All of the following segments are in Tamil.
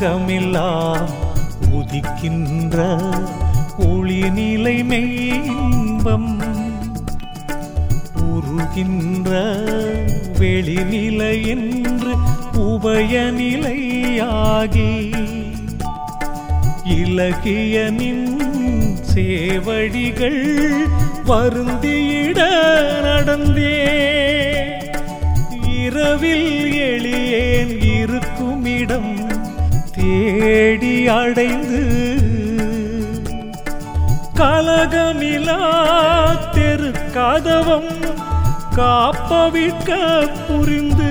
உலகமெல்லாம் உதிக்கின்ற ஒளி நிலை மெய்யின்பம் உருகின்ற வெளிநிலை என்று உபயநிலையாகி இலகியனின் சேவடிகள் வருந்தியிட நடந்தே. இரவில் எளியேன் இருக்குமிடம் தேடி அடைந்து கலகமிலா தெரு கதவம் காப்பவிக்க புரிந்து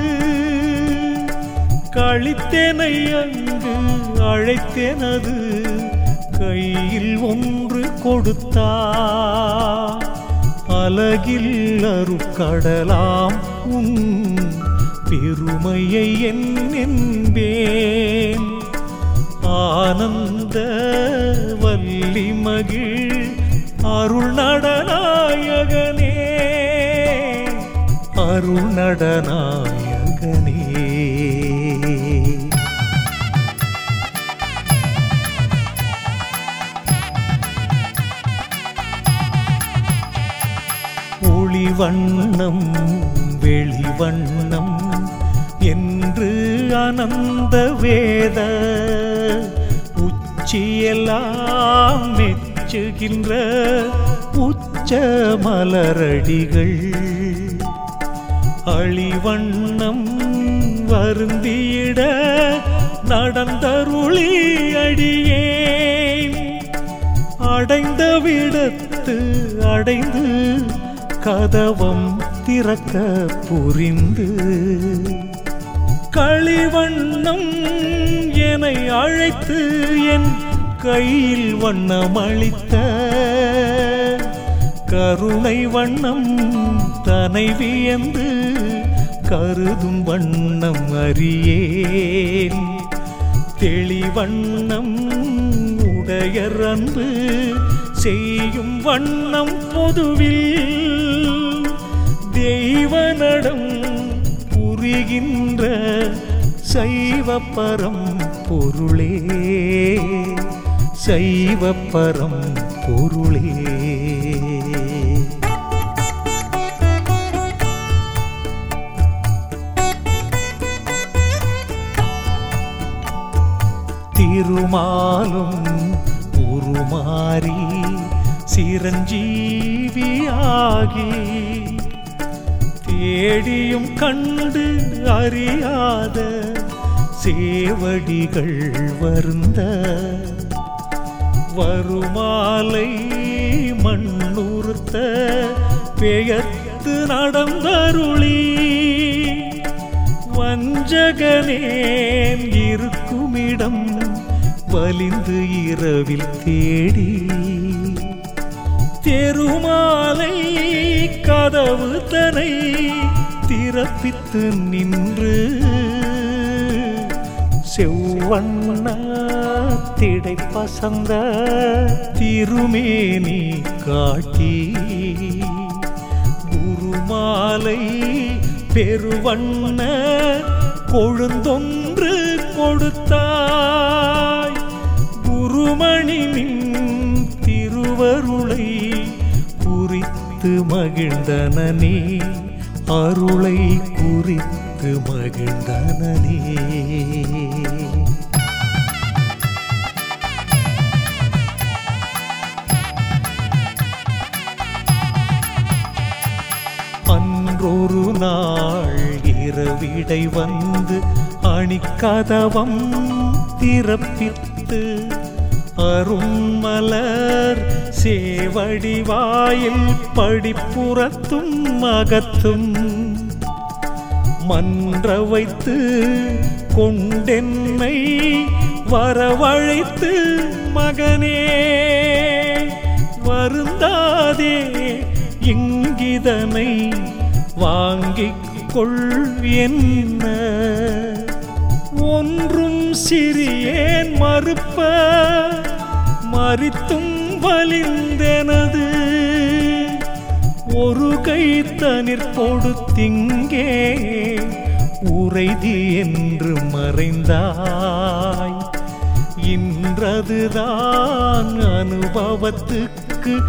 கழித்தேனை அங்கு அழைத்தேனது கையில் ஒன்று கொடுத்தா அலகில் அருக்கடலாம் உன் பெருமையை என் என்பேன். ஆனந்த வல்லி மகிழ் அருள் நடநாயகனே. அருள் நடநாயகனே. ஒளி வண்ணம் வெளிவண்ணம் என்று அனந்த வேத உச்சியெல்லாம் மெச்சுகின்ற உச்ச மலரடிகள் அழிவண்ணம் வருந்தியிட நடந்தருளி அடியேன். அடைந்த விடத்து அடைந்து கதவம் திறக்க புரிந்து. களிவண்ணம் என்னை அழைத்து என் கையில் வண்ணம் அளித்த கருணை வண்ணம் தனை வியந்து கருதும் வண்ணம் அறியேன். தெளிவண்ணம் உடையர் அன்பு செய்யும் வண்ணம் பொதுவில் தெய்வனடம் புரிகின்ற சைவ பரம் பொருளே சைவ பரம் பொருளே. திருமாலும் உருமாறி சிரஞ்சீவியாகி தேடியும் கண்டு அறியாத சேவடிகள் வருந்த வருமாலை மண்ணுறுத்த பெயர்த்து நடந்தருளி. வஞ்சகனேன் இருக்குமிடம் வலிந்து இரவில் தேடி. தெருமாலை கதவு தனை திறப்பித்து நின்று. செவ்வண்ண திடை பசந்த திருமேனி காட்டி. குருமாலை பெருவண்ண கொழுந்தொன்று கொடுத்தாய். குருமணினின் திருவருளை குறித்து மகிழ்ந்தனே அருளை குறித்து மகிழ்ந்தனே அன்றொரு நாள் இரவிடை வந்து அணிக்கதவம் திறப்பித்து அருண்மலர் சேவடிவாயில் படிப்புறத்தும் அகத்தும் மன்ற வைத்து கொண்டென்னை வரவழைத்து மகனே வருந்தாதே இங்கிதனை வாங்கிக் கொள் என்ன ஒன்றும் சிறியேன் மறுப்ப மறித்தும் வலிந்தெனது. ஒரு கை தனிற் கொடுத்திங்கே உறைதி என்று மறைந்தாய். இன்றதுதான் அனுபவத்துக்கு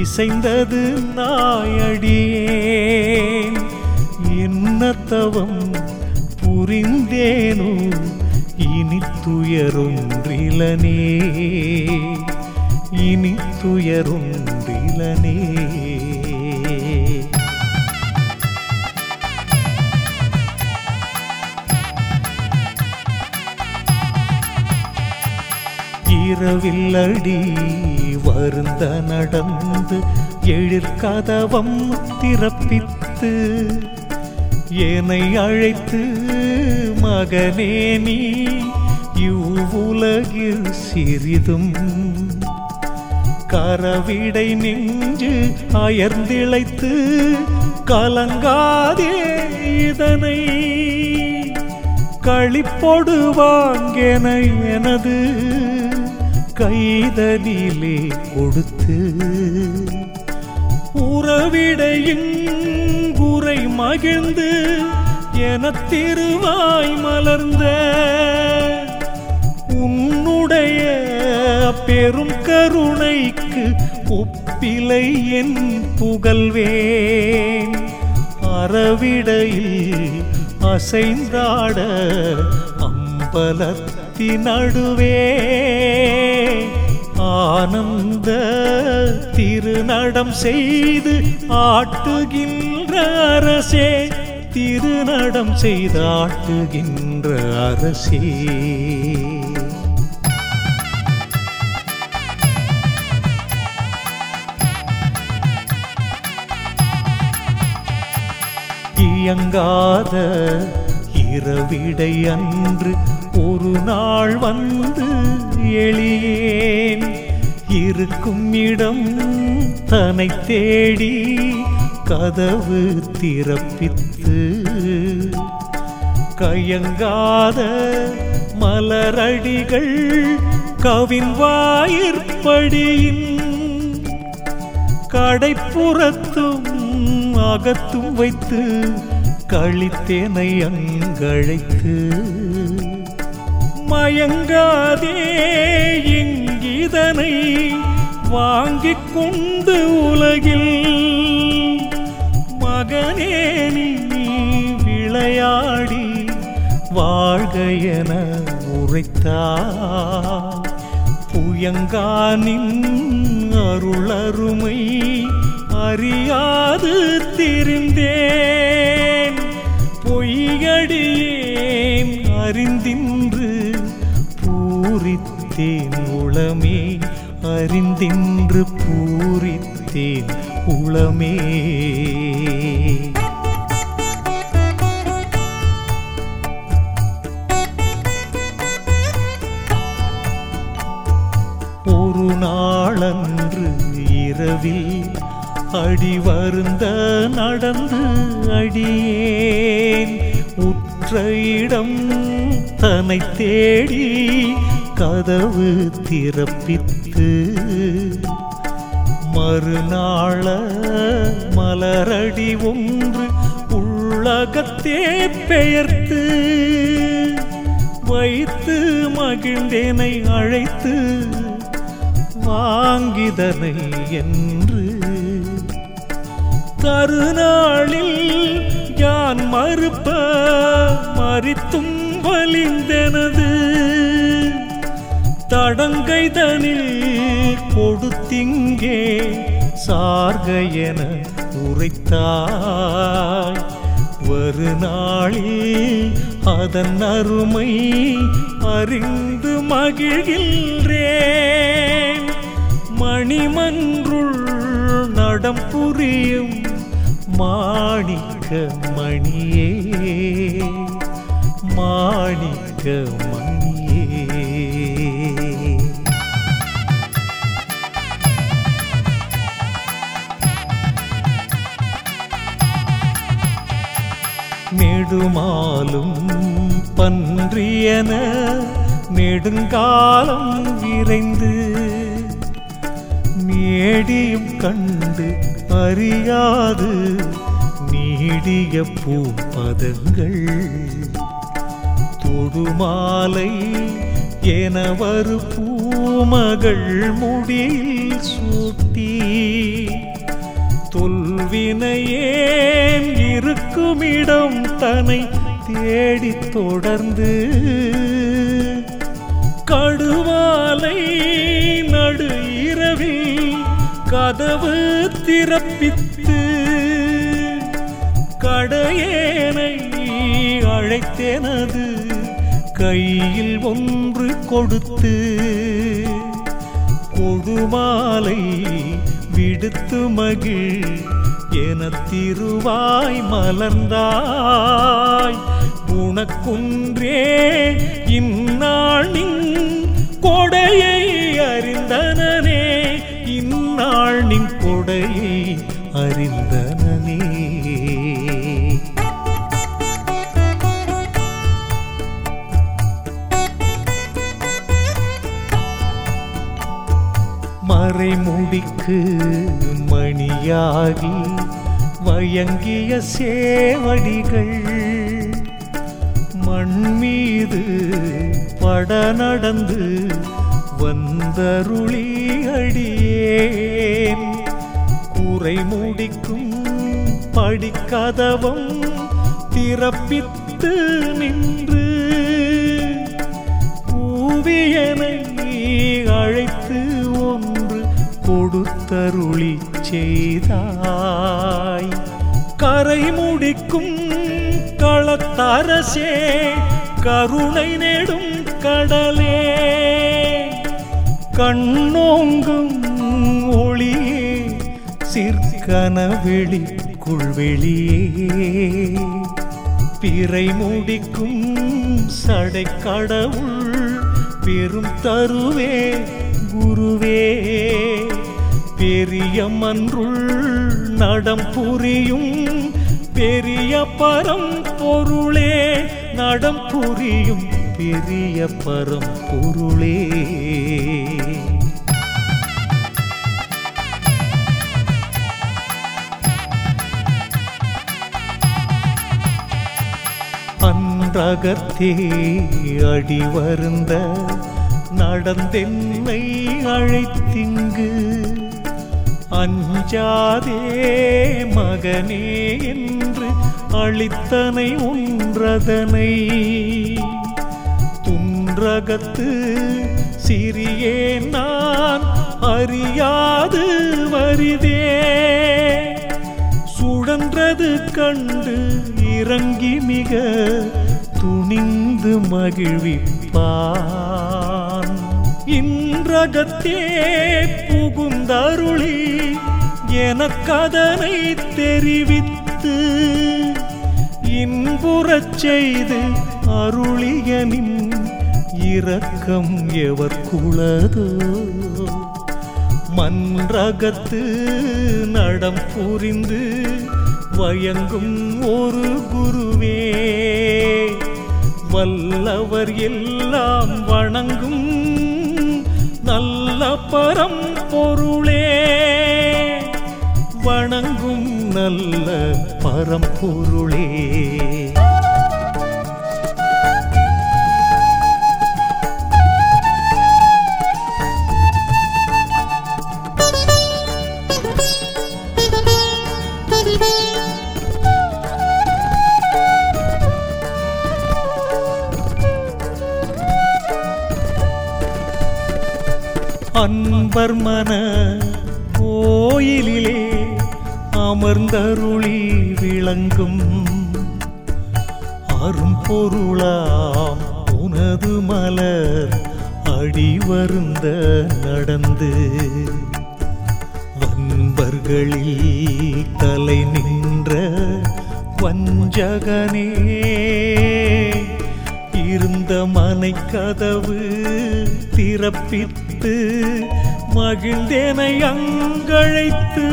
இசைந்தது நாயடியேன். என்ன தவம் புரிந்தேனோ இனி துயருன்றிலனே இனி துயரொன்றிலனே இரவில்லடி வருந்த நடந்து எழிற்கதவம் திறப்பித்து என்னை அழைத்து மகனே நீ இவ்வுலகில் சிறிதும் கரவிடை நெஞ்சு அயர்ந்திழைத்து கலங்காதே இதனை. களிப்பொடுவாங்கென எனது கைதலிலே கொடுத்து உறவிடையின் குறை மகிழ்ந்து என திருவாய் மலர்ந்த உன்னுடைய பெரும் கருணைக்கு ஒப்பிலை என் புகழ்வேன். அறவிடையில் அசைந்தாட அம்பலத்தின் நடுவே ஆனந்த திருநடம் செய்து ஆட்டுகின்ற அரசே திருநடம் செய்து ஆட்டுகின்ற அரசே. இயங்காத இரவிடை அன்று ஒரு நாள் வந்து எளியேன். இருக்கும் இடம் தன்னை தேடி கதவு திறப்பித்து கயங்காத மலரடிகள் கவின் வாயிற்படியின் கடைப்புறத்தும் அகத்தும் வைத்து கழித்தேனை அங்கழைத்து மயங்காதே இங்கு இதனை வாங்கிக் கொண்டு உலகில். மகனே நீ விளையாடி வாழ்க என உரைத்தார் புயங்கானின் அருளருமை அறியாது திரிந்தேன். பொய்யடியேன் அறிந்தின்று பூரித்த பூரித்தேன் உளமே அறிந்தின்று பூரித்தேன் உளமே. ஒரு நாளன்று இரவில் அடி வருந்த நடந்து அடியேன். உற்ற இடம் தன்னை தேடி கதவு திறப்பித்து மறுநாள மலரடி ஒன்று உள்ளகத்தே பெயர்த்து வைத்து மகிழ்ந்தேனை அழைத்து வாங்கிதனை என்று. கருநாளில் யான் மறுப்ப மறித்தும் வலிந்தனது. தடங்கைதனில் கொடுத்திங்கே சார்க என உரைத்தாய். ஒரு நாளில் அதன் அருமை அறிந்து மகிழ்கின்றேன். மணிமன்றுள் நடம் புரியும் மாணிக்க மணியே மாணிக்க நெடுமாலும் பன்றியன நெடுங்காலம் விரைந்து நேடியும் கண்டு அறியாது நீடிய பூப்பதங்கள். தொடுமாலை என வரு பூமகள் முடியில் சூட்டி தொல்வினையேன் இருக்குமிடம் தன்னை தேடி தொடர்ந்து கடுவாலை நடு இரவில் கதவு திறப்பித்து கடையேனை அழைத்தேனது கையில் ஒன்று கொடுத்து கொடுமாலை விடுத்து மகிழ் என திருவாய் மலர்ந்தாய். உனக்குன்றே இந்நாள் நின் கொடையை அறிந்தனே இந்நாள் நின் கொடையை அறிந்தனே மறைமுடிக்கு மணியாகி மயங்கிய சேவடிகள் மண் மீது பட நடந்து வந்தருளி அடியேன். குறை மூடிக்கும் படிக்கதவம் திறப்பித்து நின்று பூவியனை அழைத்து ஒன்று கொடுத்தருளி செய்தாய். கரை முடிக்கும் களத்தரசே கருணை நெடும் கடலே. கண்ணோங்கும் ஒளியே சிற்கன வெளிக்குள் வெளியே. பிறை முடிக்கும் சடை கடவுள் பெரும் தருவே குருவே. பெரிய மன்றுள் நடம் புரியும் பெரிய பரம் பொருளே நடம் புரியும் பெரிய பரம் பொருளே. அன்றகத்தே அடி வருந்த நடந்தென்னை அழைத்திங்கு அஞ்சாதே மகனே என்று அளித்தனை உன்றதனை. துன்றகத்து சிறியே நான் அறியாது வரிதே. சுழன்றது கண்டு இறங்கி மிக துணிந்து மகிழ்விப்பான். இன்றகத்தே புந்தருளி எனக்கதனை தெரிவித்து இன்புறச் செய்து அருளியனின் இரக்கம் எவர்க்குளதோ? மன்றகத்து நடம் புரிந்து வயங்கும் ஒரு குருவே வல்லவர் எல்லாம் வணங்கும் நல்ல பரம் பொருளே வணங்கும் நல்ல பரம்பொருளே. அன்பர் மன கோயிலிலே அமர்ந்தருளி விளங்கும் அரும் பொருளாம் உனது மலர் அடி வருந்த நடந்து வன்பர்களில் தலை நின்ற வஞ்சகனே இருந்த மனை கதவு திறப்பித்து மகிழ்ந்தேனை அங்கழைத்து.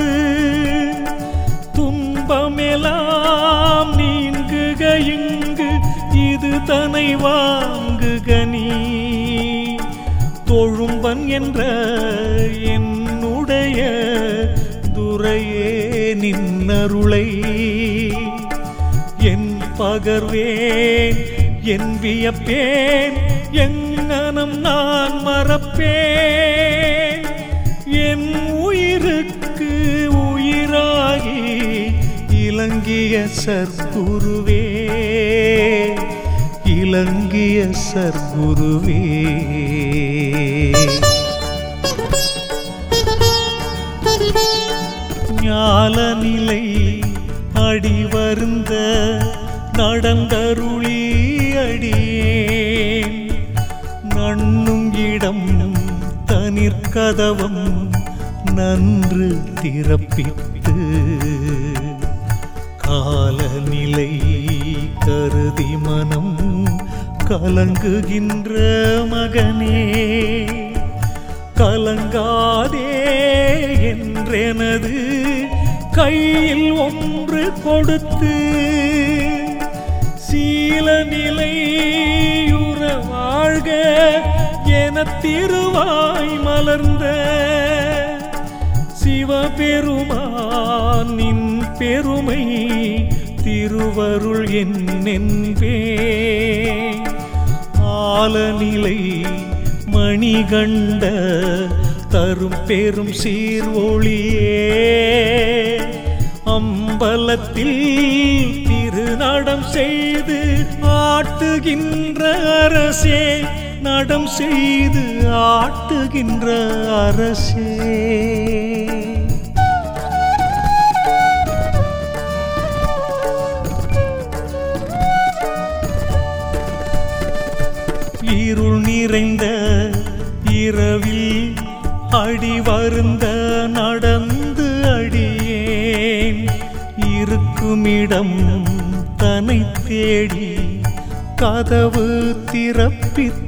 துன்பமெலாம் நீங்குக இங்கு இது தனை வாங்குக நீ. தொழும்பன் என்ற என்னுடைய துறையே நின்னருளை. என் பகர்வேன் என் வியப்பேன் எங்கனம் நான் மறப்பேன். என் உயிருக்கு உயிராகி இலங்கிய சர்க்குருவே. இலங்கிய சர்க்குருவே. ஞால நிலை அடிவருந்த நடந்தருளி அடி கதவம் நன்று திறப்பித்து காலநிலை கருதி மனம் கலங்குகின்ற மகனே கலங்காதே என்றெனது கையில் ஒன்று கொடுத்து சீல நிலையுற வாழ்க திருவாய் மலர்ந்த சிவபெருமான் நின் பெருமை திருவருள் என்னென்பே. ஆலநிலை மணிகண்ட தரும் பெரும் சீர்வொழியே அம்பலத்தில் திருநடம் செய்து ஆட்டுகின்ற அரசே. நடம் செய்து ஆட்டுகின்ற அரசே. இருள் நிறைந்த இரவில் அடி வருந்த நடந்து அடியேன். இருக்குமிடம் தனை தேடி கதவு திறப்பித்து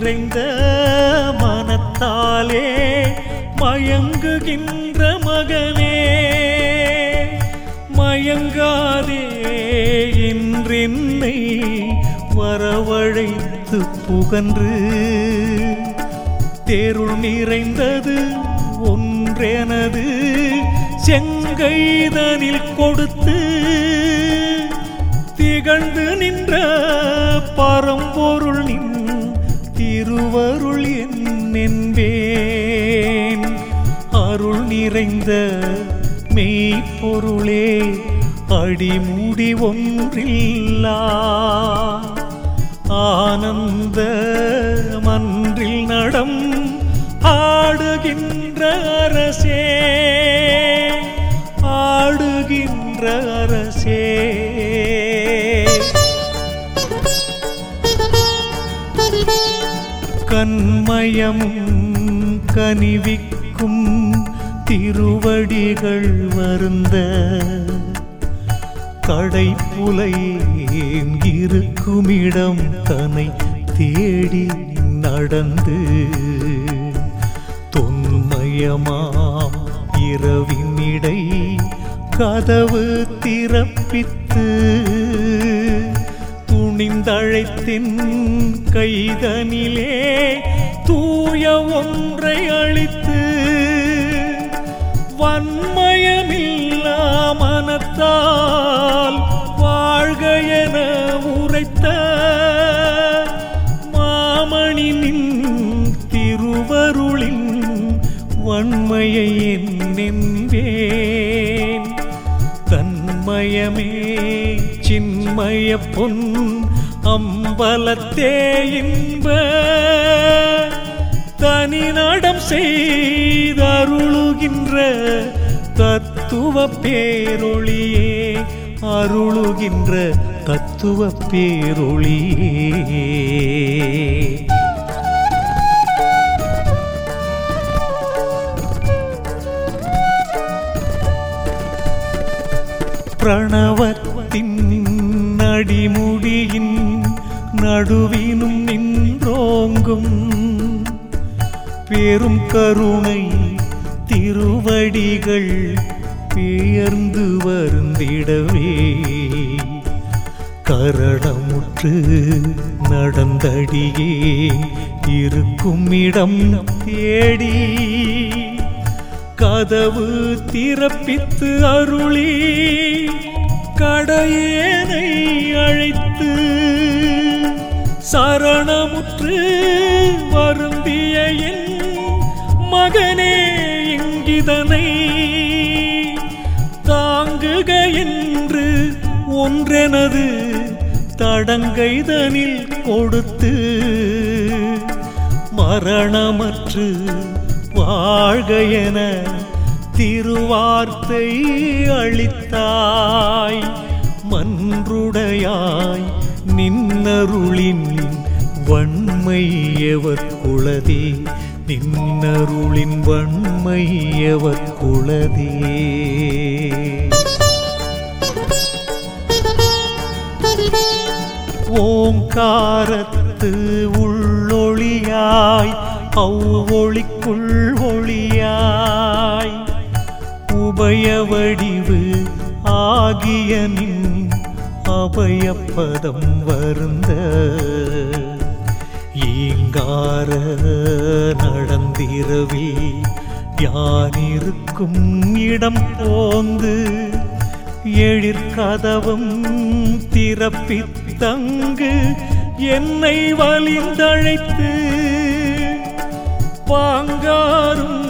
நிறைந்த மனத்தாலே மயங்குகின்ற மகனே. மயங்காதே என்றென்னை வரவழைத்து புகன்று. தேருள் நிறைந்தது ஒன்றெனது செங்கைதனில் கொடுத்து. திகழ்ந்து நின்ற பரம்பொருள் நின் திருவருள் என்பேன் அருள் நிறைந்த மெய்ப்பொருளே அடிமுடி ஒன்றில்லா. ஆனந்த மன்றில் நடம் ஆடுகின்ற அரசே. கண்மயமும் கனிவிக்கும் திருவடிகள் வருந்த கடைப்புலை இருக்குமிடம் தன்னை தேடி நடந்து தொன்மயமாம் இரவினிடை கதவு திறப்பித்து துணிந்தழைத்தின் கைதனிலே தூய ஒன்றை அளித்து வன்மயமில்லா மனத்தால் வாழ்க என உரைத்த மாமணி திருவருளின் வன்மையை என்னென்பேன் தன்மயமே சின்மய பொன் அம்பலத்தே இன்ப நடம் செய்தருளுகின்ற தத்துவ பேரொளியே அருளுகின்ற தத்துவ பேரொளியே பிரணவத்தின் அடிமுடியின் நடுவினும் நின்றோங்கும் பெரும் கருணை திருவடிகள் பெயர்ந்து வருந்திடவே. கரடமுற்று நடந்தடியே இருக்கும் இடம் தேடி. கதவு திறப்பித்து அருளி கடையேனை அழைத்து சரணமுற்று வருந்திய மகனே இங்கிதனை தாங்குக என்று ஒன்றெனது தடங்கைதனில் கொடுத்து மரணமற்று வாழ்க என திருவார்த்தை அளித்தாய். மன்றுடையாய் நின்னருளின் வன்மை எவர் குளதே நின்னருளின் வன்மை குளதே ஓங்காரத்து உள்ளொளியாய் அவ்வொளிக்குள் ஒளியாய் உபயவடிவு ஆகிய நின் அபயப்பதம் வருந்த ஈங்கார நடந்திரவில் யானிருக்கும் இடம் போந்து எழிற்கதவும் திறப்பித்தங்கு என்னை வலிந்தழைத்து பாங்காரும்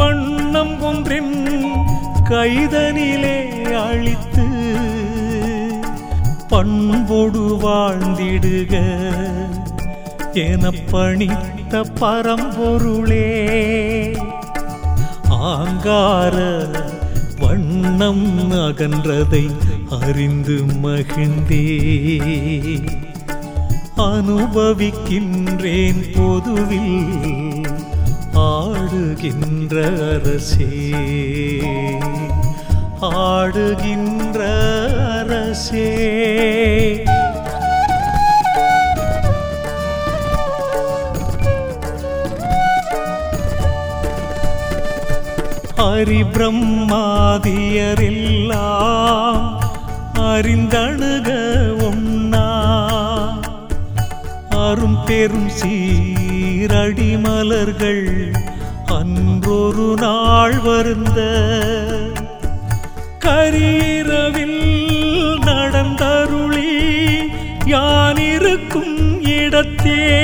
வண்ணம் ஒன்றின் கைதனிலே அழித்து பண்பொடு வாழ்ந்திடுக. எனப்பணித்த பணித்த பரம்பொருளே. ஆங்கார வண்ணம் அகன்றதை அறிந்து மகிழ்ந்தே அனுபவிக்கின்றேன் பொதுவில் ஆடுகின்ற அரசே. ஆடுகின்ற அரசே. ஹரிபிரம்மாதியரெல்லாம் அறிந்தணுக ஒண்ணா அரும் பெரும் சீரடி மலர்கள் அன்றொரு நாள் வருந்த. கரீரவில் நடந்தருளி யானிருக்கும் இடத்தே.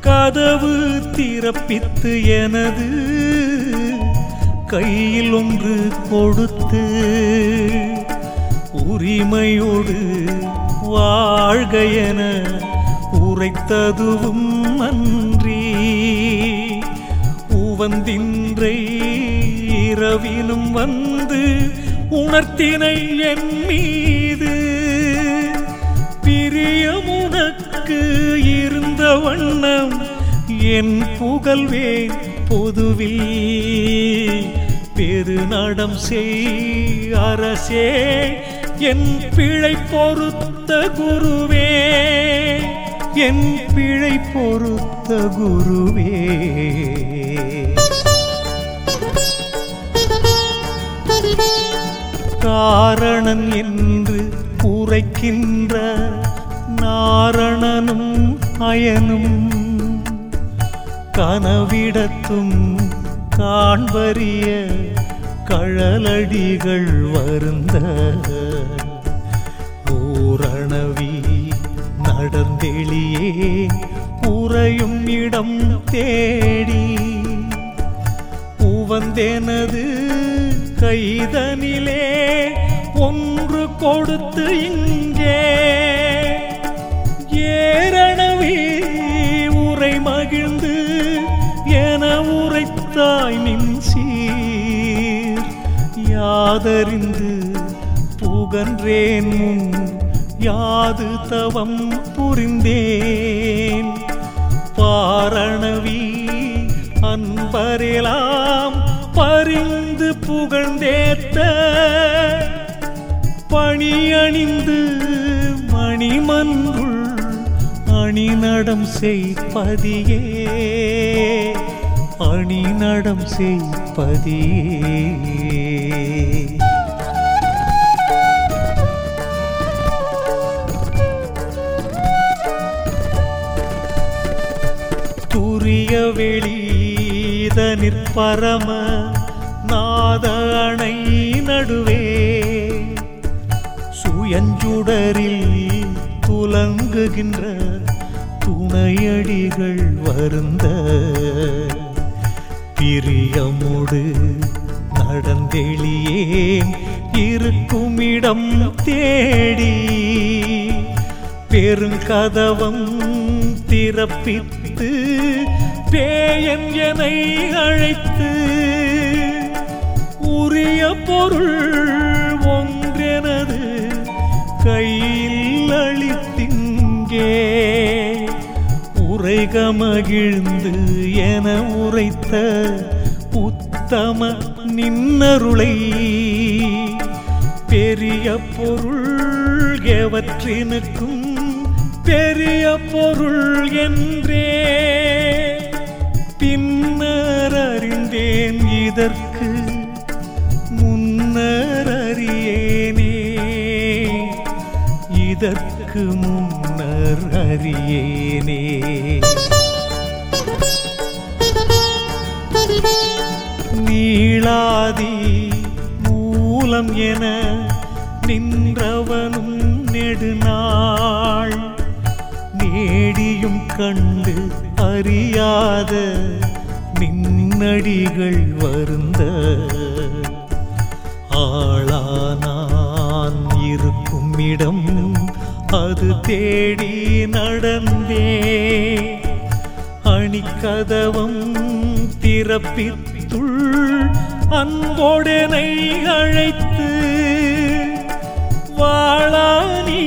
கதவு திறப்பித்து எனது கையில் ஒன்று கொடுத்து உரிமையோடு வாழ்க என உரைத்ததுவும் நன்றி. உவந்தின்றை இரவிலும் வந்து உணர்த்தினை என் மீது. பிரியமுனக்கு இருந்த வண்ணம் என் புகழ்வேன் பொதுவில். பெருநடம் செய் அரசே என் பிழை பொறுத்த குருவே. என் பிழை பொறுத்த குருவே. காரணன் என்று உரைக்கின்ற நாரணனும் அயனும் கனவிடத்தும் காண்பறிய கழலடிகள் வருந்த பூரணவி நடந்தெளியே உறையும் இடம் தேடி உவந்தேனது கைதனிலே ஒன்று கொடுத்து இங்கே. ஏரணவி உரை மகிழ்ந்து உரைத்தாய் நின் சீர் யாதறிந்து புகன்றேன் முன் யாது தவம் புரிந்தேன். பாரணவி அன்பரெலாம் பறிந்து புகழ்ந்தேத்த. பணியணிந்து மணிமன்றுள் அணிநடம் செய்ப்பதியே. அணிநடம் செய்ப்பதியே துரிய வெளித நிற்பரம நாத அணை நடுவே. சுயஞ்சுடரில் துலங்குகின்ற துணையடிகள் வருந்த பிரியமுடு நடந்தெளியேன் இருக்குமிடம் தேடி பெருங்கதவம் திறப்பித்து பேயன் எனை அழைத்து உரிய பொருள் ஒன்றெனது கையில் அளித்திங்கே. உரைக மகிழ்ந்து என உரைத்த உத்தம நின்னருளை. பெரிய பொருள் எவற்றினுக்கும் பெரிய பொருள் என்றே. பின்னர் அறிந்தேன் இதற்கு முன்னர் அறியேனே. இதற்கு முன்னர் அறியேனே. ஈழாதி மூலம் என நின்றவனும் நெடுநாள். நேடியும் கண்டு அறியாத நின்னடிகள் வருந்த ஆளானான் இருக்கும் இடம் அது தேடி நடந்தே. அணிக்கதவம் திறப்பித்த திறப்பித்துள் அன்போடனை அழைத்து வாழானி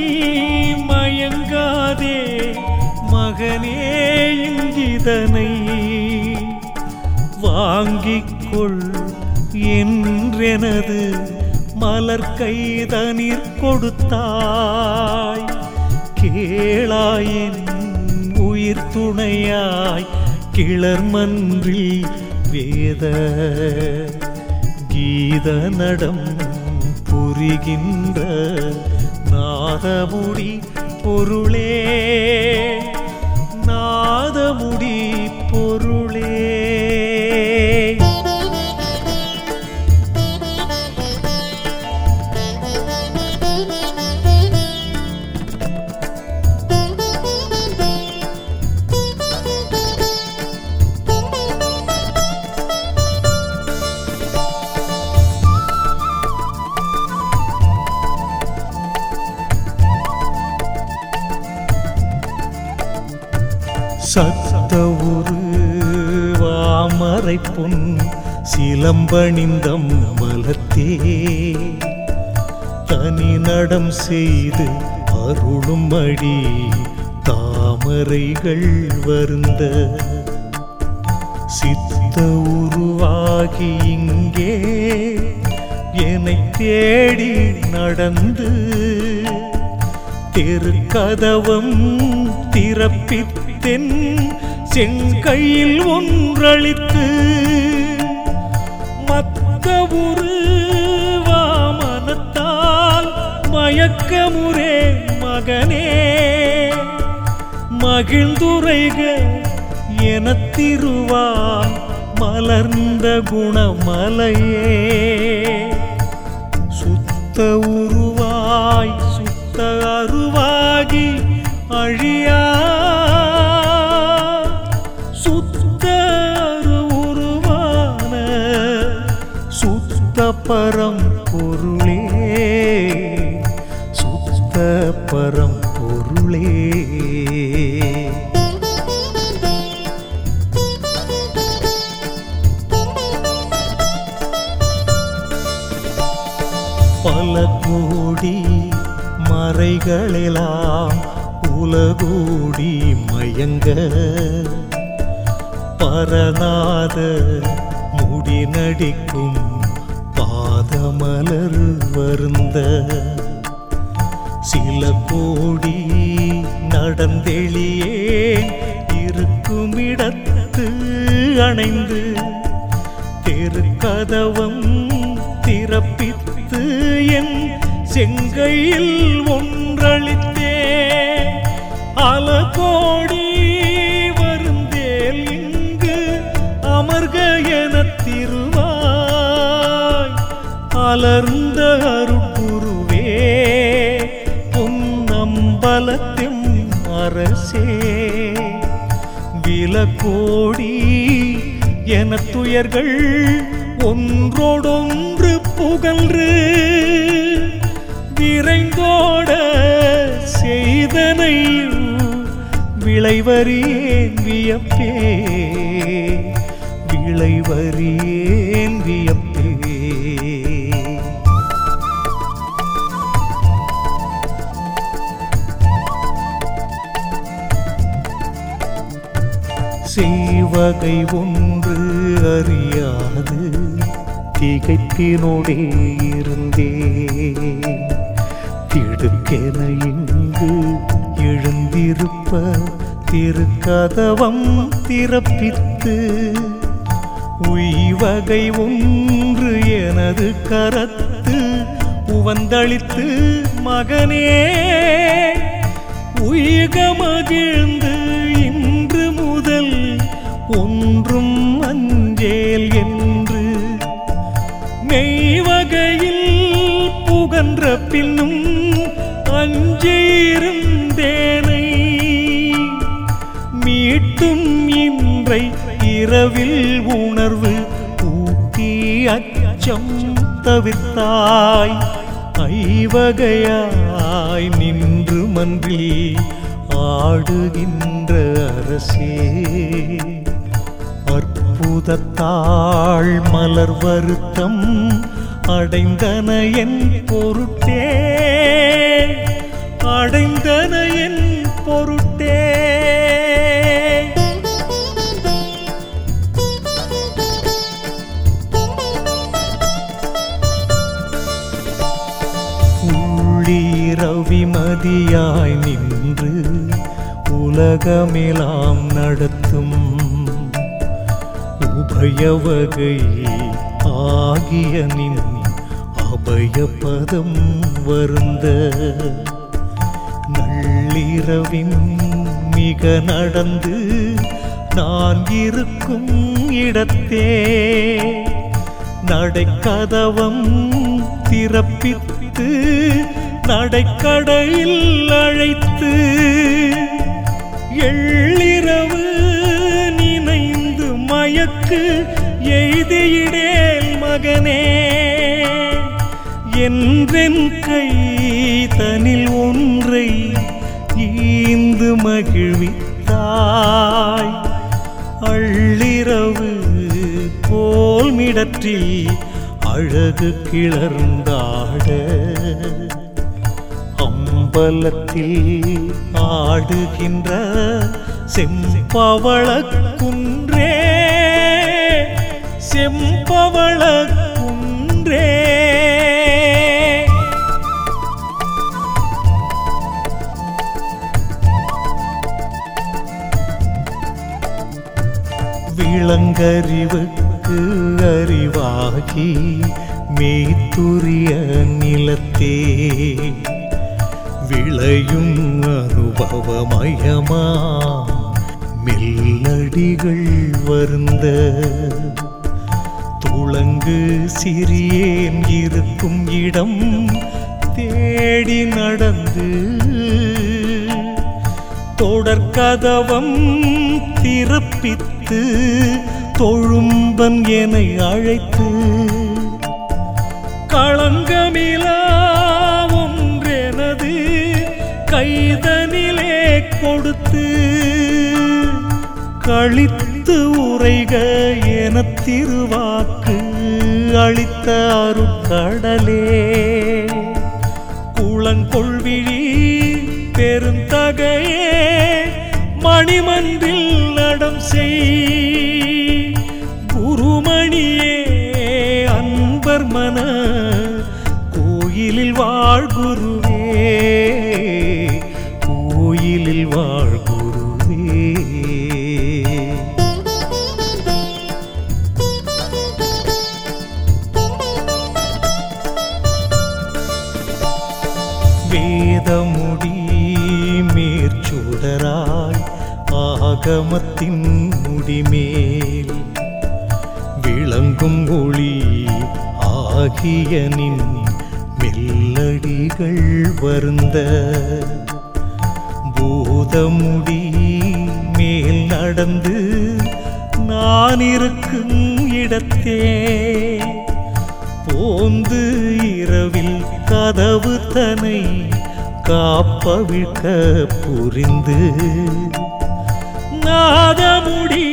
மயங்காதே மகனே இங்கிதனை வாங்கிக் கொள் என்றெனது மலர் கைதனிற் கொடுத்தாய். கேளாயின் உயிர் துணையாய் கிளர் மன்றில் வேத கீத நடம் புரிகின்ற நாதமுடி பொருளே நாதமுடி பொன் சிலம்பணிந்தம் மலத்தே தனி நடம் செய்து அருளும் அடி தாமரைகள் வருந்த. சித்த உருவாகி இங்கே என்னை தேடி நடந்து. தெரு கதவம் திறப்பித்தென் செங்கையில் ஒன்றளித்து மத்த உரு வாமனத்தால் மயக்கமுரே மகனே மகிழ்ந்துரைக என திருவான் மலர்ந்த குணமலையே. சுத்த சுத்த பரம் பொருளே. சுத்த பரம் பொருளே. பல கோடி மறைகளெல்லாம் உலகோடி மயங்க. பரநாத முடி நடிக்கும் நடந்த சில கோடி நடந்தெளியே இருக்கும் இடத்து அணைந்து. தெருக்கதவம் திறப்பித்து என் செங்கையில் ஒன்றளித்தே அல கோடி வருந்தேல் இங்கு அமர்க என திருவாய். அலர்ந்து விலக்கோடி என துயர்கள் ஒன்றோடொன்று புகன்று விரைந்தோட செய்தனை விளைவறியேன் வியப்பே விளைவறியேன் செய்வகை ஒன்று அறியாது. திகைப்பினோடே இருந்தே. திடுக்கென இங்கு எழுந்திருப்ப திருக்கதவம் திறப்பித்து உய்வகை ஒன்று எனது கரத்து உவந்தளித்து மகனே உயிக மகிழ்ந்து பின்னும் அஞ்சிருந்தேனை. மீட்டும் இன்றை இரவில் உணர்வு ஊட்டி அச்சம் தவிர்த்தாய். ஐவகையாய் நின்று மன்றில் ஆடுகின்ற அரசே. அற்புதத்தாள் மலர் வருத்தம் அடைந்தன என் பொருட்டே. அடைந்தன என் பொருட்டே. உள்ளீரவிமதியாய் நின்று உலகமெலாம் நடத்தும் உபயவகை ஆகிய நின் அபயபதம் வருந்த நள்ளிரவின் மிக நடந்து நான் இருக்கும் இடத்தே நடைக்கதவம் திறப்பித்து நடைக்கடையில் அழைத்து எள்ளிரவு நினைந்து மயக்கு எய்தியிடேல் மகனே. என்றென் கை தனில் ஒன்றை ஈந்து மகிழ்வித்தாய். அள்ளிரவு போல் மிடற்றில் அழகு கிளர்ந்தாட. அம்பலத்தில் ஆடுகின்ற செம்பவளக்கு விளங்கறிவுக்கு அறிவாகி மெய்த்துரிய நிலத்தே. விளையும் அனுபவமயமா மெல்லடிகள் வருந்த. துளங்கு சிறியேன் இருக்கும் இடம் தேடி நடந்து. தொடர்கதவம் திறப்பித்து கொழும்பன் என அழைத்து களங்கமிலா ஒன்றெனது கைதனிலே கொடுத்து கழித்து உரைக என திருவாக்கு அளித்த அருட்கடலே. குளங்கொள்விழி ஆகிய மெல்லடிகள் வருந்த பூதமுடி மேல் நடந்து நான் இருக்கும் இடத்தே போந்து இரவில் கதவு தனை காப்பவிழ்க்க புரிந்து நாதமுடி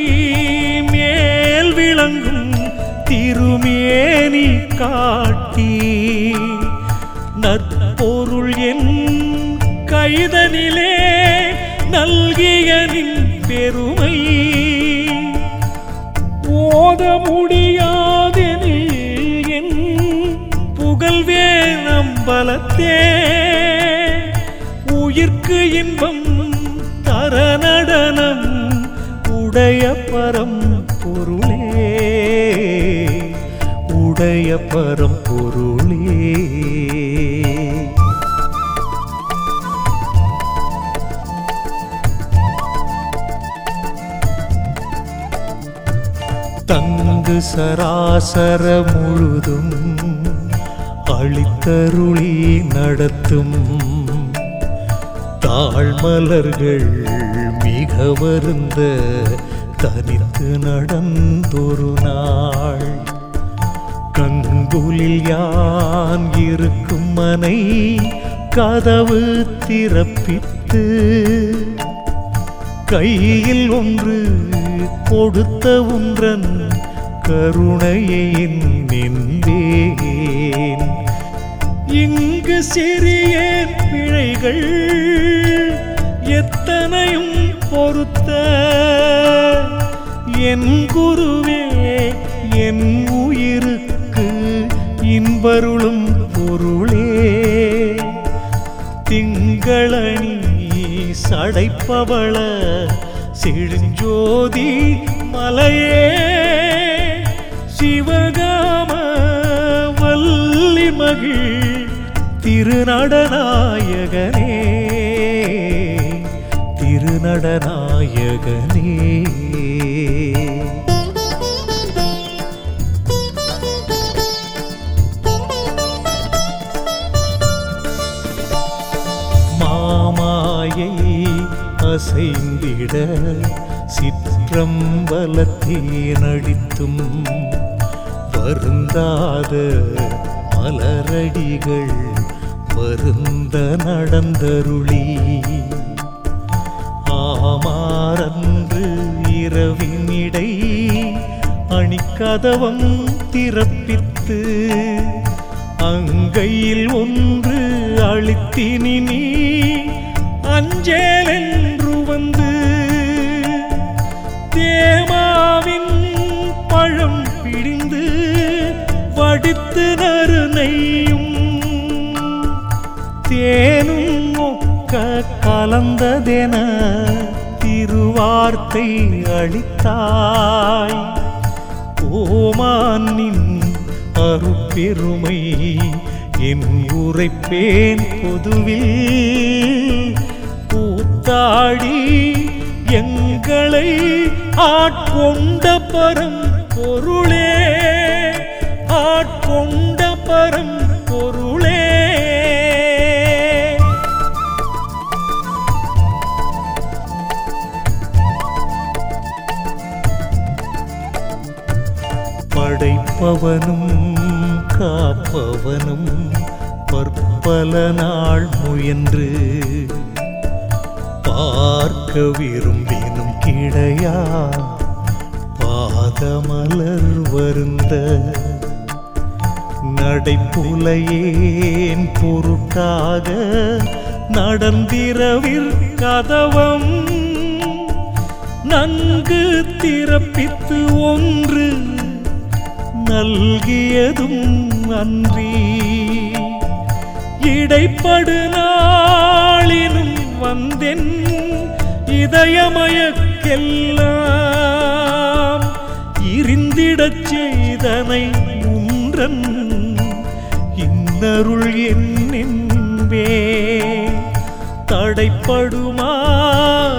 மேல் விளங்கும் திருமேனி காட்டி நற்பொருள் என் கைதனிலே நல்கியனின் பெருமை. ஓத முடியாதெனில் என் புகழ்வே நம்பலத்தே உயிர்க்கு இன்பம் தர நடனம் உடைய பரம். உடைய பரம்பொருளே தங்கு சராசர முழுதும் அளித்தருளி நடத்தும் தாழ்மலர்கள் மிக வருந்த தனித்து நடந்தொரு நாள். கங்குலில் யான் இருக்கும் மனை கதவு திறப்பித்து கையில் ஒன்று கொடுத்த ஒன்றன் கருணையின் நின்றேன் இங்கு சிறிய பிழைகள் எத்தனையும் பொறுத்த என் குருவே என் வருளும் பொருளே. திங்களணி சடைப்பவள செழுஞ்சோதி மலையே. சிவகாம வல்லி மகிழ் திருநடநாயகனே. திருநடநாயகனே. அசைந்திட சிற்றம்பலத்தீனடித்தும் வருந்தாத மலரடிகள் வருந்த நடந்தருளி. ஆமாறன்று இரவினிடை அணிக்கதவம் திறப்பித்து அங்கையில் ஒன்று அழித்தினி நீ கலந்ததென திருவார்த்தை அளித்தாய். ஓமானின் அருப்பெருமை என் உரைப்பேன் பொதுவில். கூத்தாடி எங்களை ஆட்கொண்ட பரம் பல நாள் முயன்று பார்க்க விரும்பினும் கிடையா? பாதமலர் வருந்த நடைப்புலையேன் பொருட்டாக நடந்திரவிற் கதவம் நன்கு திறப்பித்து ஒன்று நல்கியதும் அன்றி இடைப்படு நாளினும் வந்தென் இதயமயக்கெல்லாம் இருந்திடச் செய்தனை உன்றன் இன்னருள் என்னென்பே.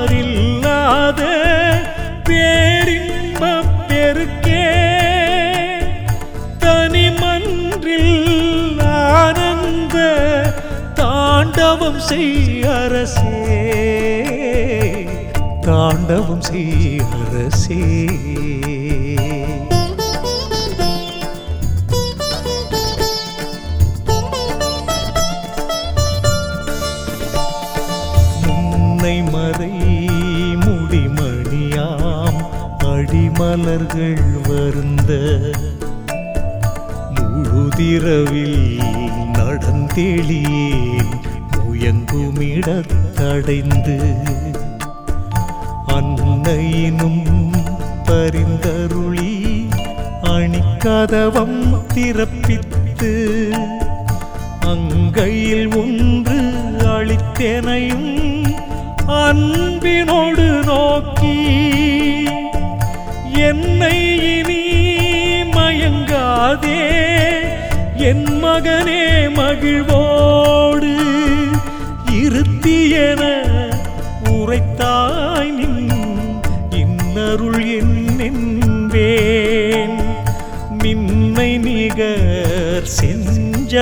தடைப்படுமாறில்லாதே தாண்டவம் செய் அரசே தாண்டவம் செய் அரசே. முன்னை மறை முடிமணியாம் அடிமலர்கள் வருந்த முழுதிரவில் நடந்தெளியே. இடத்தடைந்து அன்னையினும் பரிந்தருளி அணிக்கதவம் திறப்பித்து அங்கையில் ஒன்று அளித்தேனையும் அன்பினோடு நோக்கி என்னை இனி மயங்காதே என் மகனே மகிழ்வோ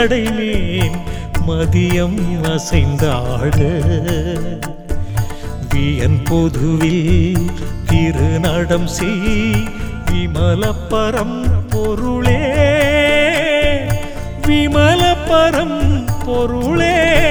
செஞ்சடைமேன் மதியம் அசைந்தாட. வியன் பொதுவில் திருநடம் செய் விமலப்பரம் பொருளே. விமலப்பரம் பொருளே.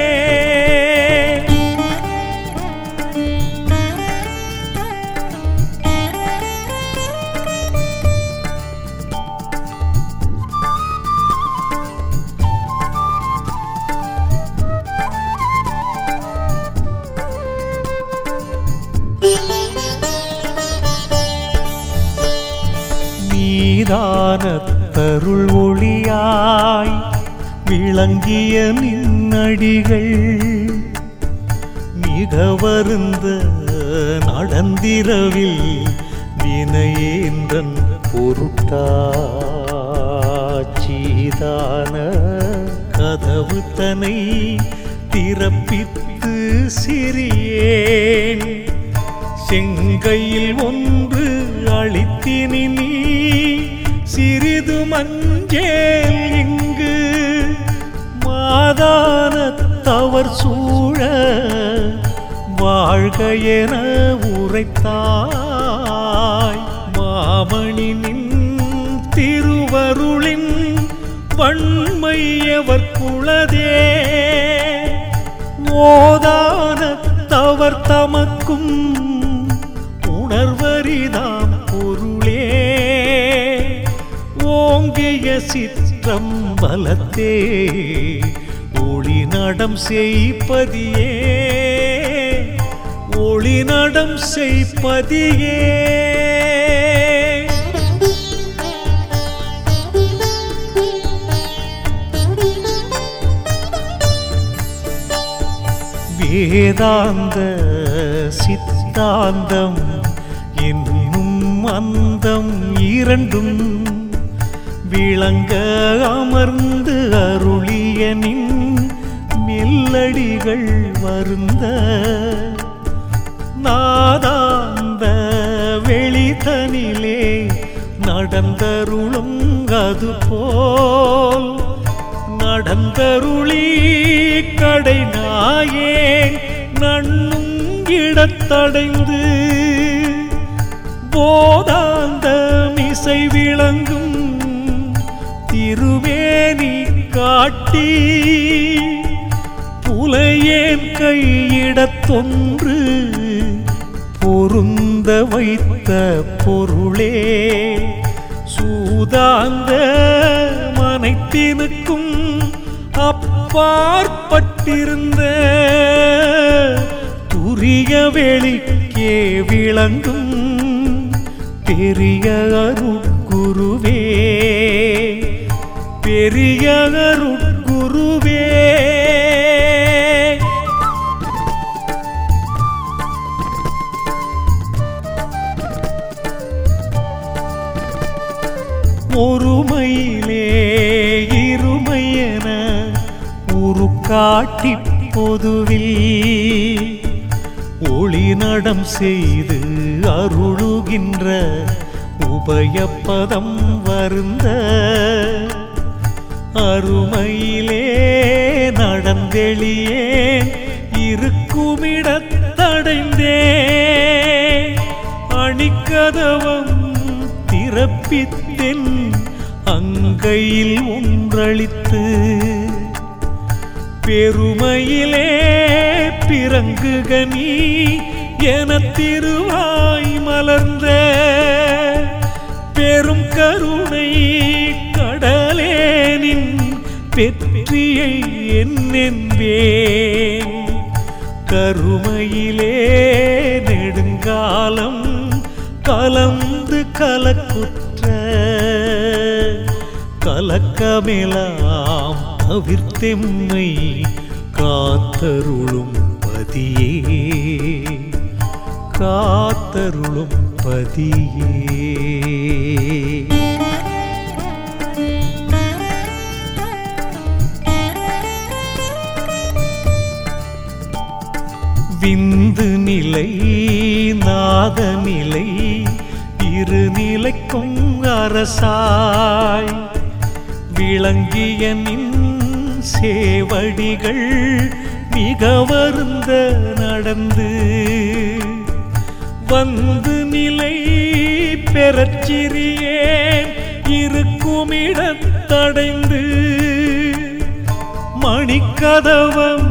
செய்ப்பதியே போதாந்த மிசை விளங்கும் திருவேணி காட்டி புலையேன் கையிடத்தொன்று பொருந்த வைத்த பொருளே. சூதாந்த மனைத்தினுக்கும் அப்பாற்பட்டிருந்த துரிய வெளிக்கே விளங்கும் பெரிய அருட்குருவே பெரிய அருட்குருவே. ஒருமையிலே இருமையென உருக்காட்டி பொதுவில் ஒளி நடம் செய்து அருளுகின்ற உபயப்பதம் வருந்த அருமையிலே நடந்த நடந்தெளியேன் இருக்குமிடத்தடைந்தே அணிக்கதவம் திறப்பித்தென் அங்கையில் ஒன்றளித்து பெருமையிலே பிறங்குக நீ என திருவாய் மலர்ந்தே கருணை கடலேனின் பெற்றியை என்னென்பேன். கருமையிலே நெடுங்காலம் கலந்து கலக்குற்ற கலக்கமெலாம் தவிர்த்தெம்மை காத்தருளும் பதியே. காத்தருளும் பதியே. நிலை நாதநிலை இருநிலைக்கும் அரசாய். விளங்கிய நின் சேவடிகள் மிக வருந்த நடந்து. வந்து நிலை பெறச்சிறியேன் இருக்குமிடத்தடைந்து மணிக்கதவம்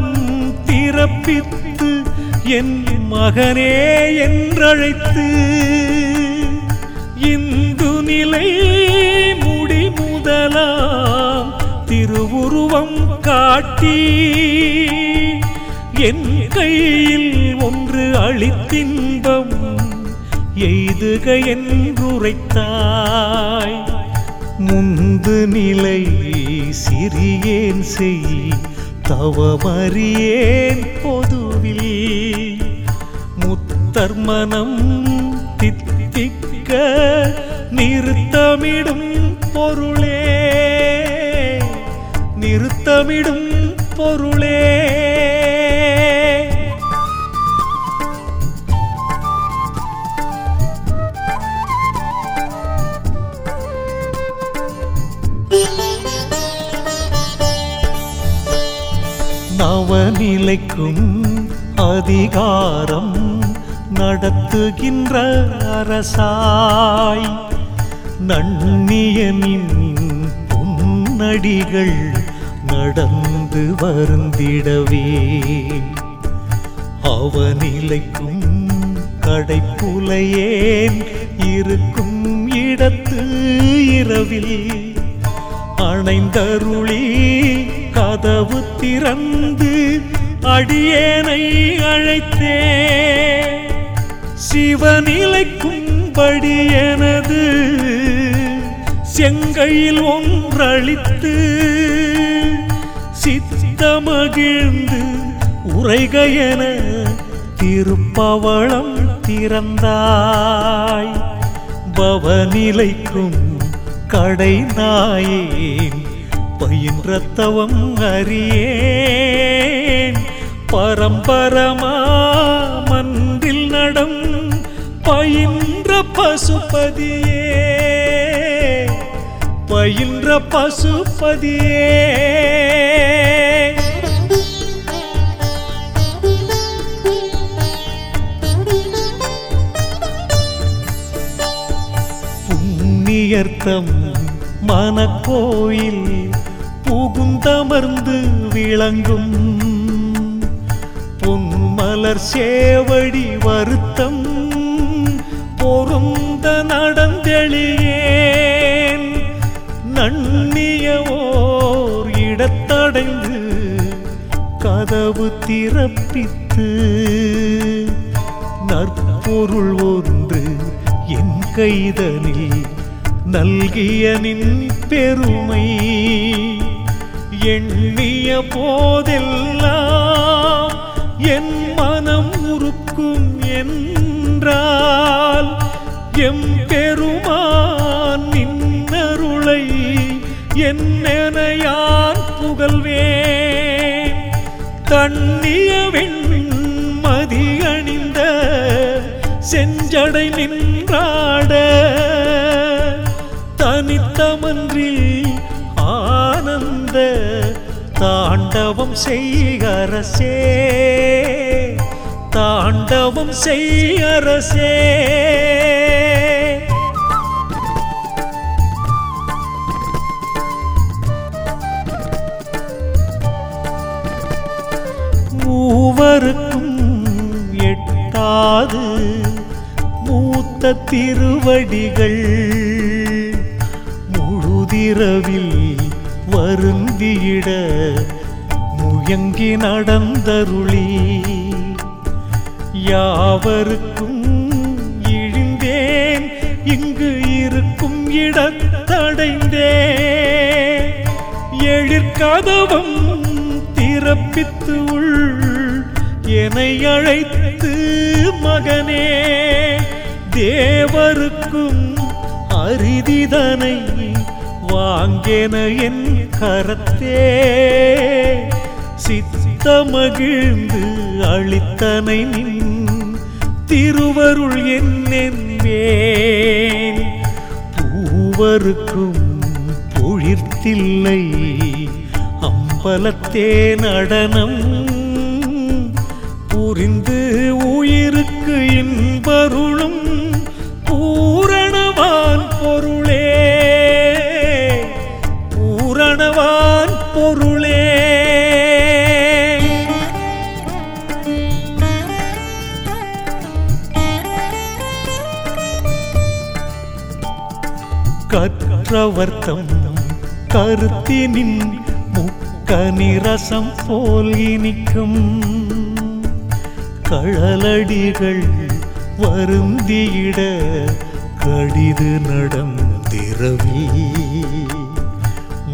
திறப்பித்து என் மகனே என்றழைத்து இந்து நிலை முடி முதலாம் திருவுருவம் காட்டி என் கையில் ஒன்று அளித்தின்பம். எய்துக என்றுரைத்தாய். முந்து நிலை சிறியேன் செய் தவமறியேன் பொதுவில் தர்மனம் தித்திக்க நிறுத்தமிடும் பொருளே நிறுத்தமிடும் நடத்துகின்ற அரசாய் நன்னியனின் பொன்னடிகள் நடந்து வருந்திடவே. அவனிலைக்கும் கடைப்புலையேன் இருக்கும் இடத்து இரவில் அணைந்தருளி கதவு திறந்து அடியேனை அழைத்தேன். சிவநிலைக்கும்படி எனது செங்கையில் ஒன்றளித்து சித்தமகிழ்ந்து உரைகையன திருப்பவளம் திறந்தாய். பவநிலைக்கும் கடை நாயேன் பயின்றத்தவம் அறியேன். பரம்பரமா மன்றில் நடம் பயின்ற பசுபதியே பயின்ற பசுபதியே. புண்ணியர்த்தம் மனக்கோயில் புகுந்தமர்ந்து விளங்கும். பொன்மலர் சேவடி வருத்தம் நடந்தெளியேன் நன்னிய ஓர் இடத்தடைந்து கதவு திறப்பித்து நற்பொருள் ஒன்று என் கைதனில் நல்கிய நின் பெருமை. எண்ணிய போதெல்லாம் என் மனம் உருக்கும் என்றால் எம்பெருமான் நின்னருளை என்னென யான் புகழ்வேன். தண்ணிய வெண்மதி அணிந்த செஞ்சடை நின்றாட தனித்தமன்றி ஆனந்த தாண்டவம் செய்யரசே தாண்டவம் செய்யரசே திருவடிகள் முழுதிரவில் வருந்தியிட முயங்கி நடந்தருளி. யாவருக்கும் இழிந்தேன் இங்கு இருக்கும் இடத்தடைந்தே எழிற்கதவம் திறப்பித்து உள் என்னை அழைத்து மகனே. தேவருக்கும் அரிதிதனை வாங்கென என் கரத்தே. சித்த மகிழ்ந்து அளித்தனை நின் திருவருள் என்னென்பேன் பூவருக்கும் பொழிர்த்தில்லை அம்பலத்தே நடனம். புரிந்து உயிருக்கு இன்பருளும் கற்றவர்த்தம் கருத்தினின் முக்கனிரசம் போல் இனிக்கும் கழலடிகள் வருந்தியிட கடிது நடந்திரவி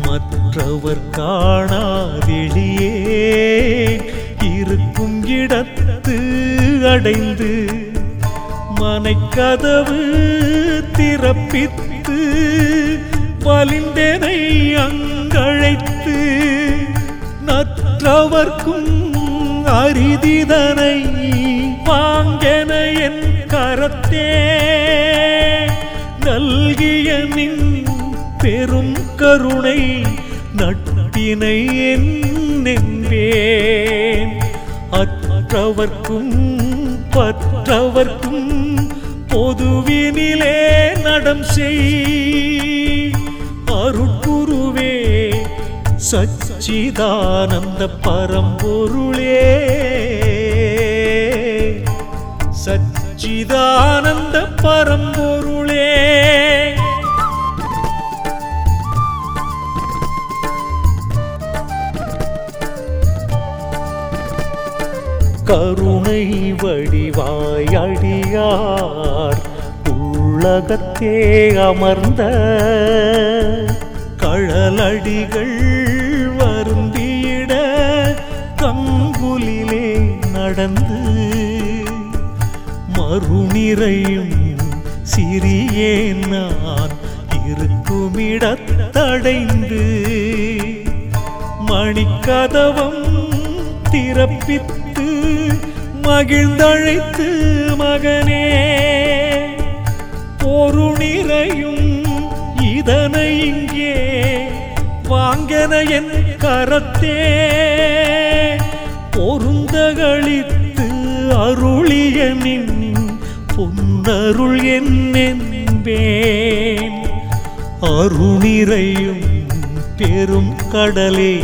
மற்றவர் காணாதெளியே இருக்கும் இடத்து அடைந்து மனைக்கதவு திறப்பித்து வலிந்தனை அங்கழைத்து நற்றவர்க்கும் அரிதிதனை வாங்கென என் கரத்தே நல்கிய நின் பெரும் கருணை நட்டினை என்பேன் அற்றவர்க்கும் பற்றவர்க்கும் பொதுவினிலே நடம் செய் சச்சிதானந்த பரம்பொருளே. சச்சிதானந்த பரம்பொருளே. கருணை வடிவாய் அடியார் உள்ளகத்தே அமர்ந்த. கழலடிகள் நடந்து மறுநிறையும் சிறியே நான் இருக்குமிடத்தடைந்து மணிக்கதவம் திறப்பித்து மகிழ்ந்தழைத்து மகனே பொருணிறையும் இதனை இங்கே வாங்கன என் கரத்தே. பொருந்தகளித்து அருளிய நின் பொன்னருள் என்னென்பேன். அருணிறையும் பெரும் கடலே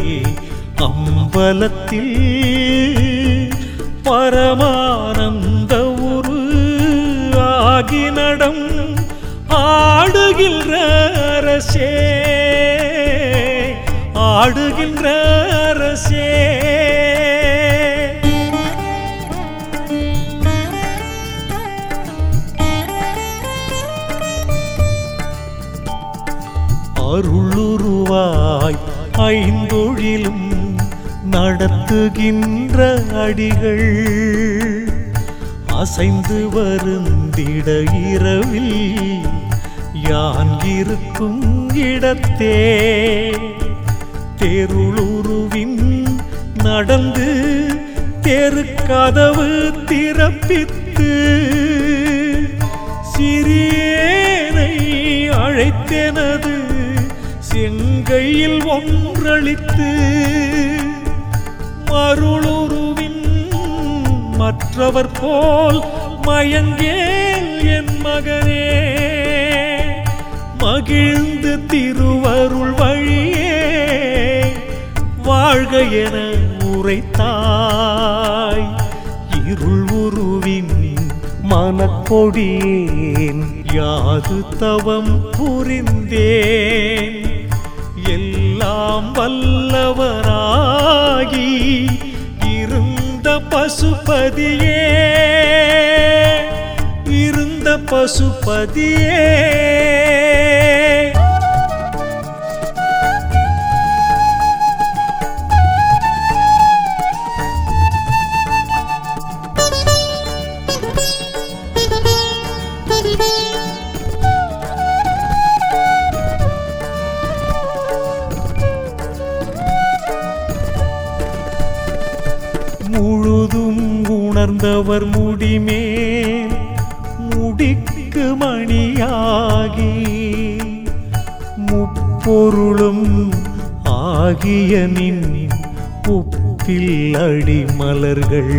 அம்பலத்தில் பரமானந்த உரு ஆகி நடம் ஆடுகின்ற அரசே ஆடுகின்ற ஐந்தொழிலும் நடத்துகின்ற அடிகள் அசைந்து வருந்திட இரவில் யான் இருக்கும் இடத்தே. தெருளுருவின் நடந்து தெருக்கதவு திறப்பு மற்றவர் போல் மயங்கேல் என் மகனே. மகிழ்ந்து திருவருள் வழியே வாழ்க என உரைத்தாய். இருள் உருவின் மனக்கொடியேன். யாது தவம் புரிந்தேன். எல்லாம் வல்லவரா பசுபதியே இருந்த பசுபதியே. உணர்ந்தவர் முடிமேல் முடிக்கு மணியாகி முப்பொருளும் ஆகிய நின் உப்பில் அடிமலர்கள்.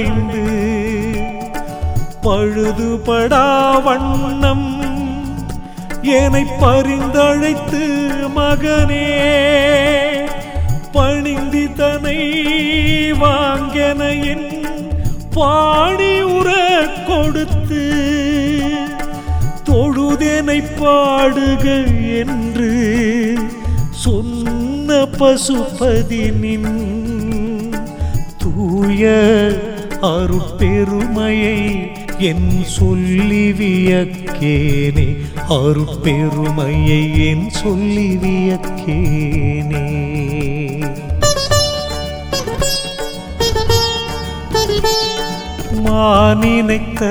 அடைந்து பழுதுபடா வண்ணம் என்னை பரிந்தழைத்து மகனே பணிந்தி தனை வாங்கென என் பாடி உற கொடுத்து தொழுதெனை பாடுக என்று சொன்ன பசுபதி நின் தூய அருட்பெருமையை என் சொல்லி வியக்கேனே. அருட்பெருமையை என் சொல்லி வியக்கேனே. மானினைத்த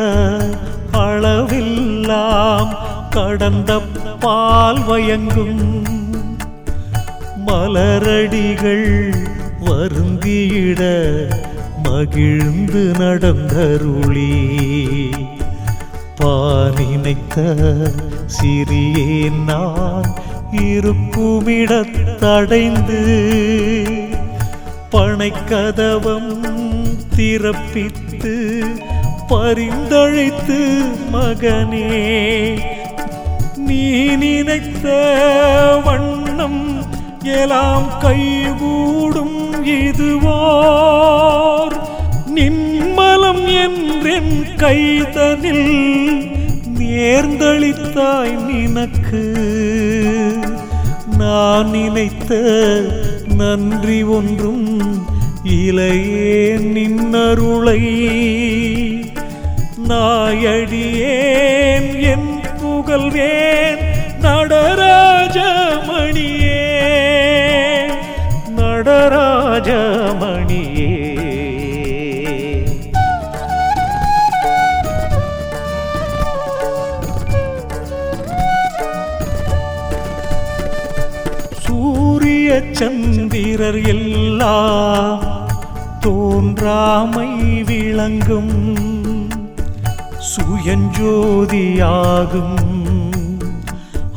அளவில்லாம் கடந்த பால் வயங்கும். மலரடிகள் வருந்தியிட மகிழ்ந்து நடந்தருளி. பானினைத்த சிறியேன் நான் இருக்குமிடத்தடைந்து பனைக்கதவம் திறப்பித்து பரிந்தழைத்து மகனே நீ நினைத்த வண்ணம் எலாம் கைகூடும் இதுவோர் நிம்மலம் என்றென் கைதனில் நேர்ந்தளித்தாய் நினக்கு. நான் நினைத்த நன்றி ஒன்றும் இலையே நின்னருளை. நாயடியேன் என் புகழ்வேன் நடராஜமணியே. சந்திரர் எல்லாம் தோன்றாமை விளங்கும் சுயஞ்சோதியாகும்.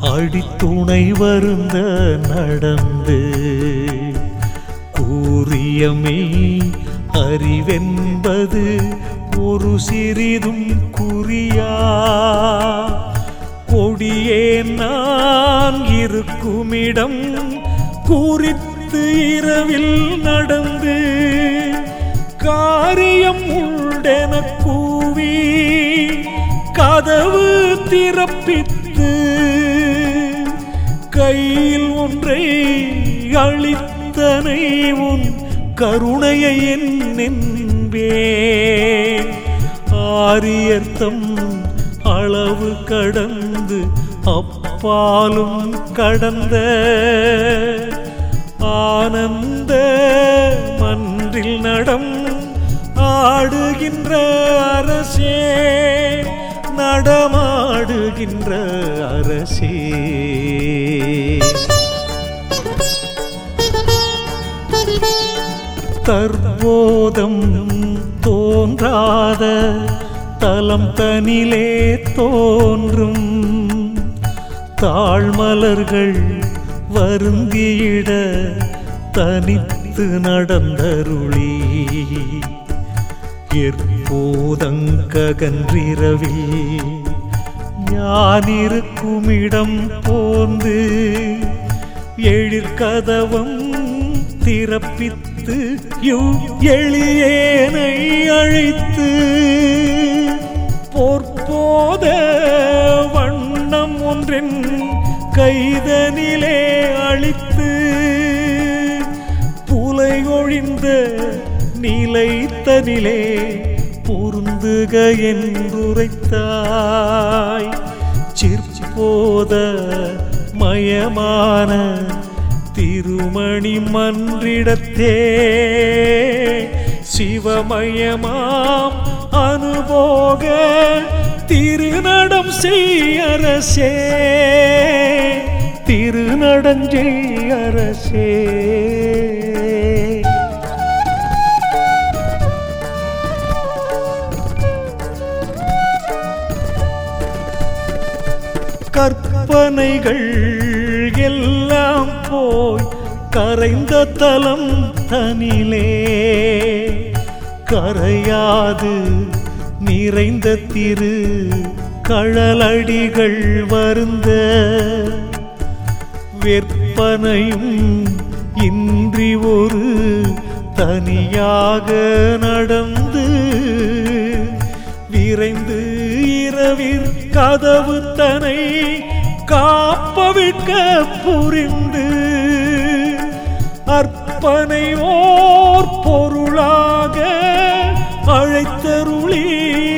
அடித்துணை வருந்த நடந்து கூறியமே அறிவென்பது ஒரு சிறிதும் குறியா? கொடியே நான் இருக்குமிடம் குறித்து இரவில் நடந்து காரியம் உண்டென கூவி கதவு திறப்பித்து கையில் ஒன்றை அளித்தனை உன் கருணையை என்பேன் ஆரியர்த்தம் அளவு கடந்து அப்பாலும் கடந்த ஆனந்த மன்றில் நடம் ஆடுகின்ற அரசே நடமாடுகின்ற அரசே. தற்போதம் தோன்றாத தலம் தனிலே தோன்றும் தாழ்மலர்கள் வருந்தியிட தனித்து நடந்தருளி. எப்போதங்ககன்றிரவில் யானிருக்குமிடம் போந்து எழிற்கதவம் திறப்பித்து எளியேனை அழைத்து போர்போத வண்ணம் ஒன்றின் கைதனிலே அழித்து புலை ஒழிந்த நிலைத்தனிலே பொருந்துக என்றுரைத்தாய். சிற்போத மயமான திருமணி மன்றிடத்தே சிவமயமாம் அனுபோக திருநடம் செய்யரசே திருநடஞ்செய்யரசே கற்பனைகள் எல்லாம் போய் கரைந்த தலம் தனிலே. கரையாது நிறைந்த திரு கழலடிகள் வருந்த விற்பனையும் இன்றி ஒரு தனியாக நடந்து விரைந்து இரவிற் கதவு தனை காப்பவிழ்க்க புரிந்து அற்பனை ஓர் பொருளாக அழைத்தருளி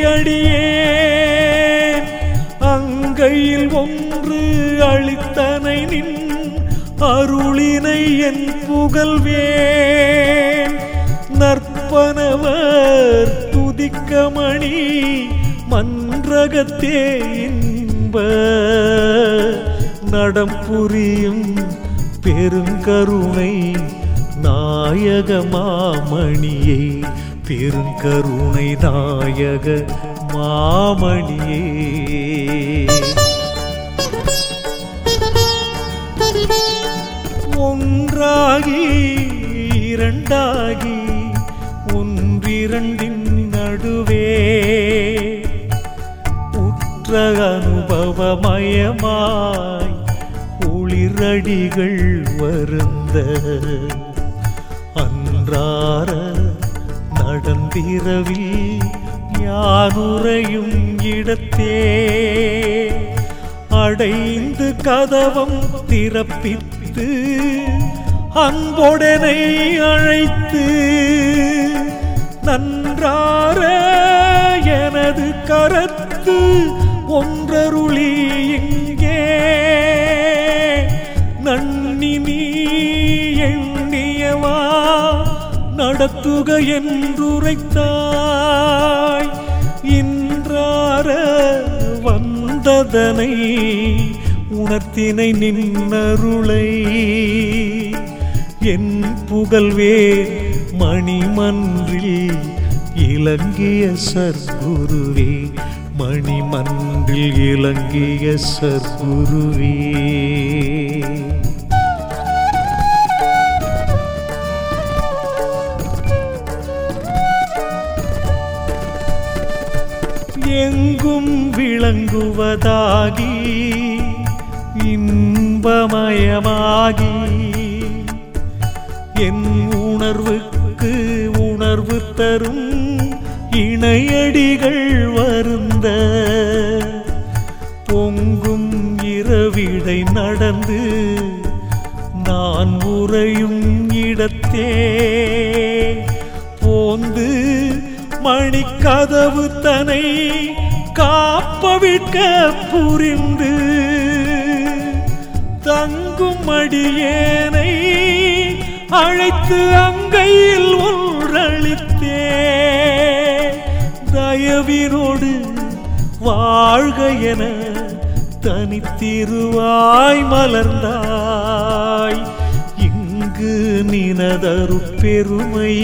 அடியேன் அங்கையில் ஒன்று அளித்தனை நின் அருளினை என் புகழ்வேன். நற்பனவர் துதிக்கமணி மன்றகத்தே இன்ப. நடம் புரியும் பெருங்கருணை நாயகமாமணியை. பெருங்கருணை நாயக மாமணியே. ஒன்றாகி இரண்டாகி ஒன்றிரண்டின் நடுவே உற்ற அனுபவமயமாய் ஒளிரடிகள் வருந்த அன்றார நடந்திரவில் யானுரையும் இடத்தே. அடைந்து கதவம் திறப்பித்து அன்பொடனை அழைத்து நன்றார எனது கரத்து ஒன்றருளி நடத்துக என்றுரைத்தாய் இன்றார வந்ததனை உணர்த்தினை நின்னருளை. என் புகழ்வே மணிமன்றில் இலங்கிய சர்க்குருவே. மணிமன்றில் இலங்கிய சர்க்குருவே. எங்கும் விளங்குவதாகி இன்பமயமாகி என் உணர்வுக்கு உணர்வு தரும் இணையடிகள் வருந்த பொங்கும் இரவிடை நடந்து நான் உறையும் இடத்தே போந்து மணிக்கதவு தனை காப்பவிக்க புரிந்து தங்கும் அடியேனை அழைத்து அங்கையில் ஒன்றளித்தே. தயவினோடு வாழ்க என தனித்திருவாய் மலர்ந்தாய். இங்கு நினதரு பெருமை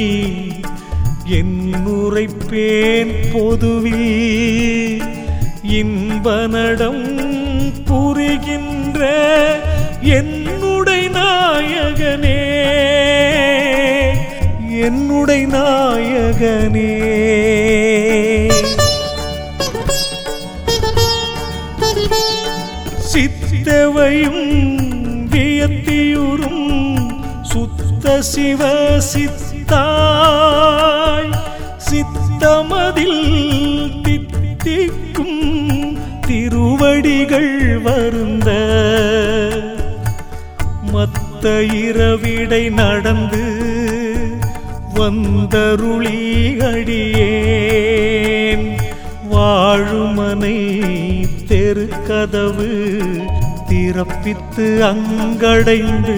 என்னுரைப்பேன் பொதுவில் இன்பனடம் புரிகின்ற என்னுடை நாயகனே. என்னுடை நாயகனே. சித்தவையும் வியத்தியுறும் சுத்த சிவ தாய் சித்தமதில் தித்திக்கும் திருவடிகள் வருந்த மத்த இரவிடை நடந்து வந்தருளி அடியேன். வாழுமனை தெருக்கதவு திறப்பித்து அங்கடைந்து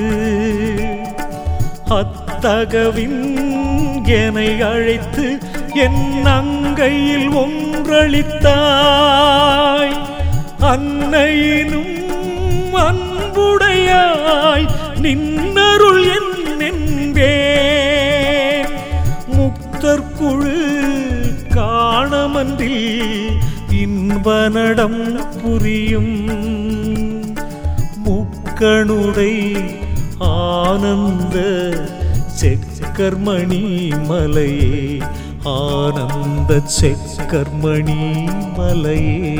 அத்தகவின் என்னை அழைத்து என் அங்கையில் ஒன்றளித்தாய். அன்னையினும் அன்புடையாய் நின்னருள் என்பே. முக்தற்குழு காணமன்றில் இன்பனடம் புரியும். முக்கணுடை ஆனந்த செக்கர்மணி மலையே ஆனந்த செக்கர்மணி மலையே.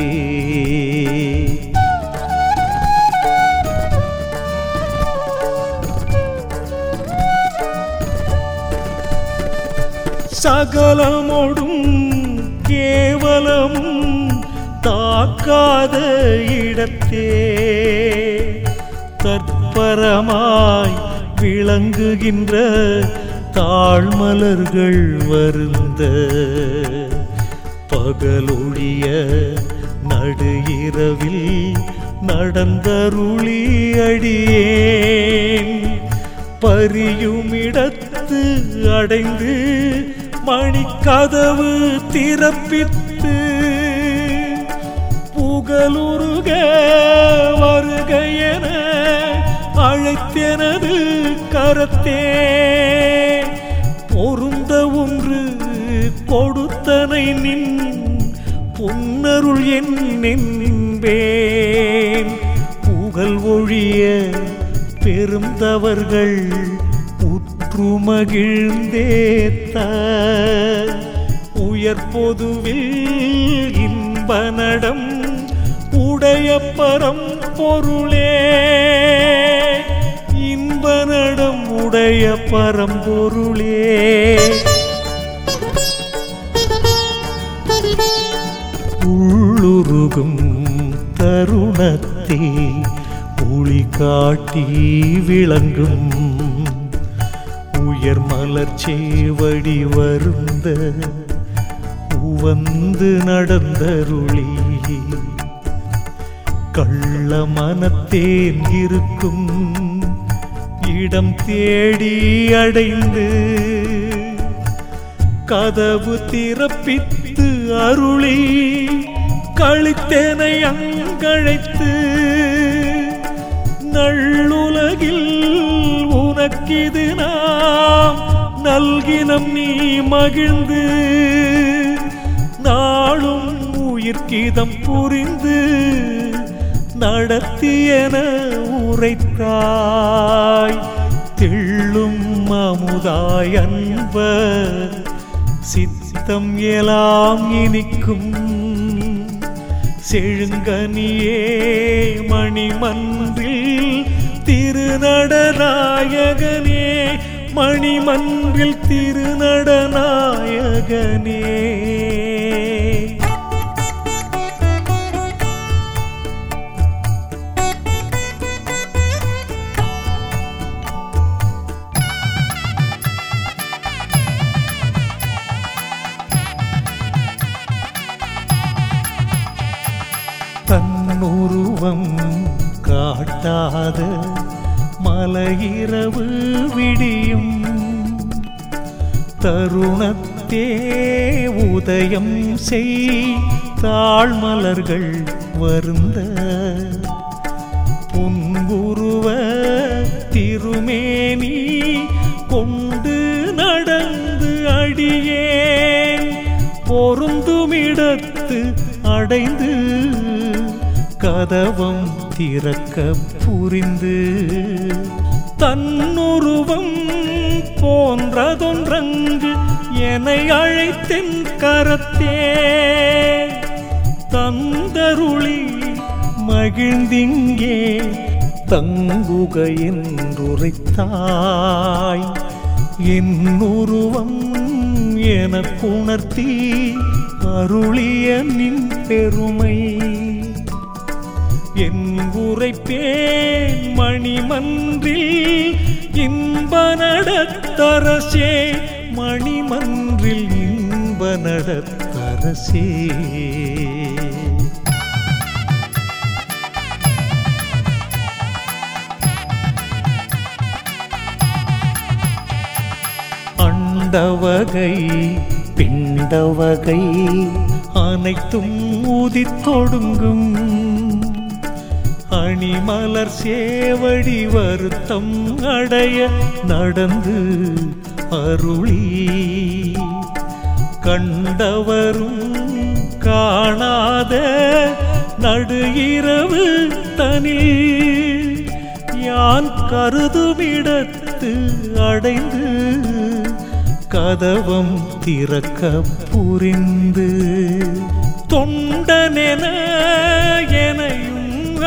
சகலமோடும் கேவலமும் தாக்காத இடத்தே தற்பரமாய் விளங்குகின்ற தாழ்மலர்கள் வருந்த பகலொழிய நடு இரவில் நடந்தருளி அடியேன். பரியுமிடத்து அடைந்து மணிக்கதவு திறப்பித்து புகழுருக வருக என அழைத்தெனது கரத்தே. பொருந்த ஒன்று கொடுத்தனை நின் புன்னருள் என் என்பேன் புகழ் ஒழிய பெருந்தவர்கள் உற்று மகிழ்ந்தேத்த உயர் பொதுவில் இன்பனடம் உடைய பரம் பொருளே. உடைய பரம்பொருளே. உள்ளுருகும் தருணத்தே ஒளி காட்டி விளங்கும். உயர் மலர்ச்சேவடி வருந்த உவந்து நடந்தருளி. கள்ள மனத்தேன் இருக்கும் இடம் தேடி அடைந்து கதவு திறப்பித்து அருளி கழித்தேனை அங்கழைத்து நள்ளுலகில் உனக்கிது நாம் நல்கினம் நீ மகிழ்ந்து நாளும் உயிர்க்கிதம் புரிந்து நடத்தியன உரைத்தாய். தெள்ளும் அமுதாய் சித்தம் எலாம் இனிக்கும். செழுங்கனியே மணிமன்றில் திருநடநாயகனே மணிமன்றில் திருநடநாயகனே. உருவம் காட்டாத மலையிரவு விடியும் தருணத்தே உதயம் செய் தாழ்மலர்கள் வருந்த கதவம் திறக்க புரிந்து தன்னுருவம் போன்றதொன்றங்கு என்னை அழைத்தின் கரத்தே. தந்தருளி மகிழ்ந்திங்கே தங்குக என்றுரைத்தாய் என் உருவம் எனக்குணர்த்தி அருளிய நின் பெருமை. என் உரைப்பேன் மணிமன்றில் இன்ப நடத்தரசே மணிமன்றில் இன்ப நடத்தரசே அண்டவகை பிண்டவகை அனைத்தும் ஊதித்தொடுங்கும் மணிமலர் சேவடி வருத்தம் அடைய நடந்து அருளி. கண்டவரும் காணாத நடு இரவு தனி யான் கருதுமிடத்து அடைந்து கதவம் திறக்க புரிந்து தொண்டனென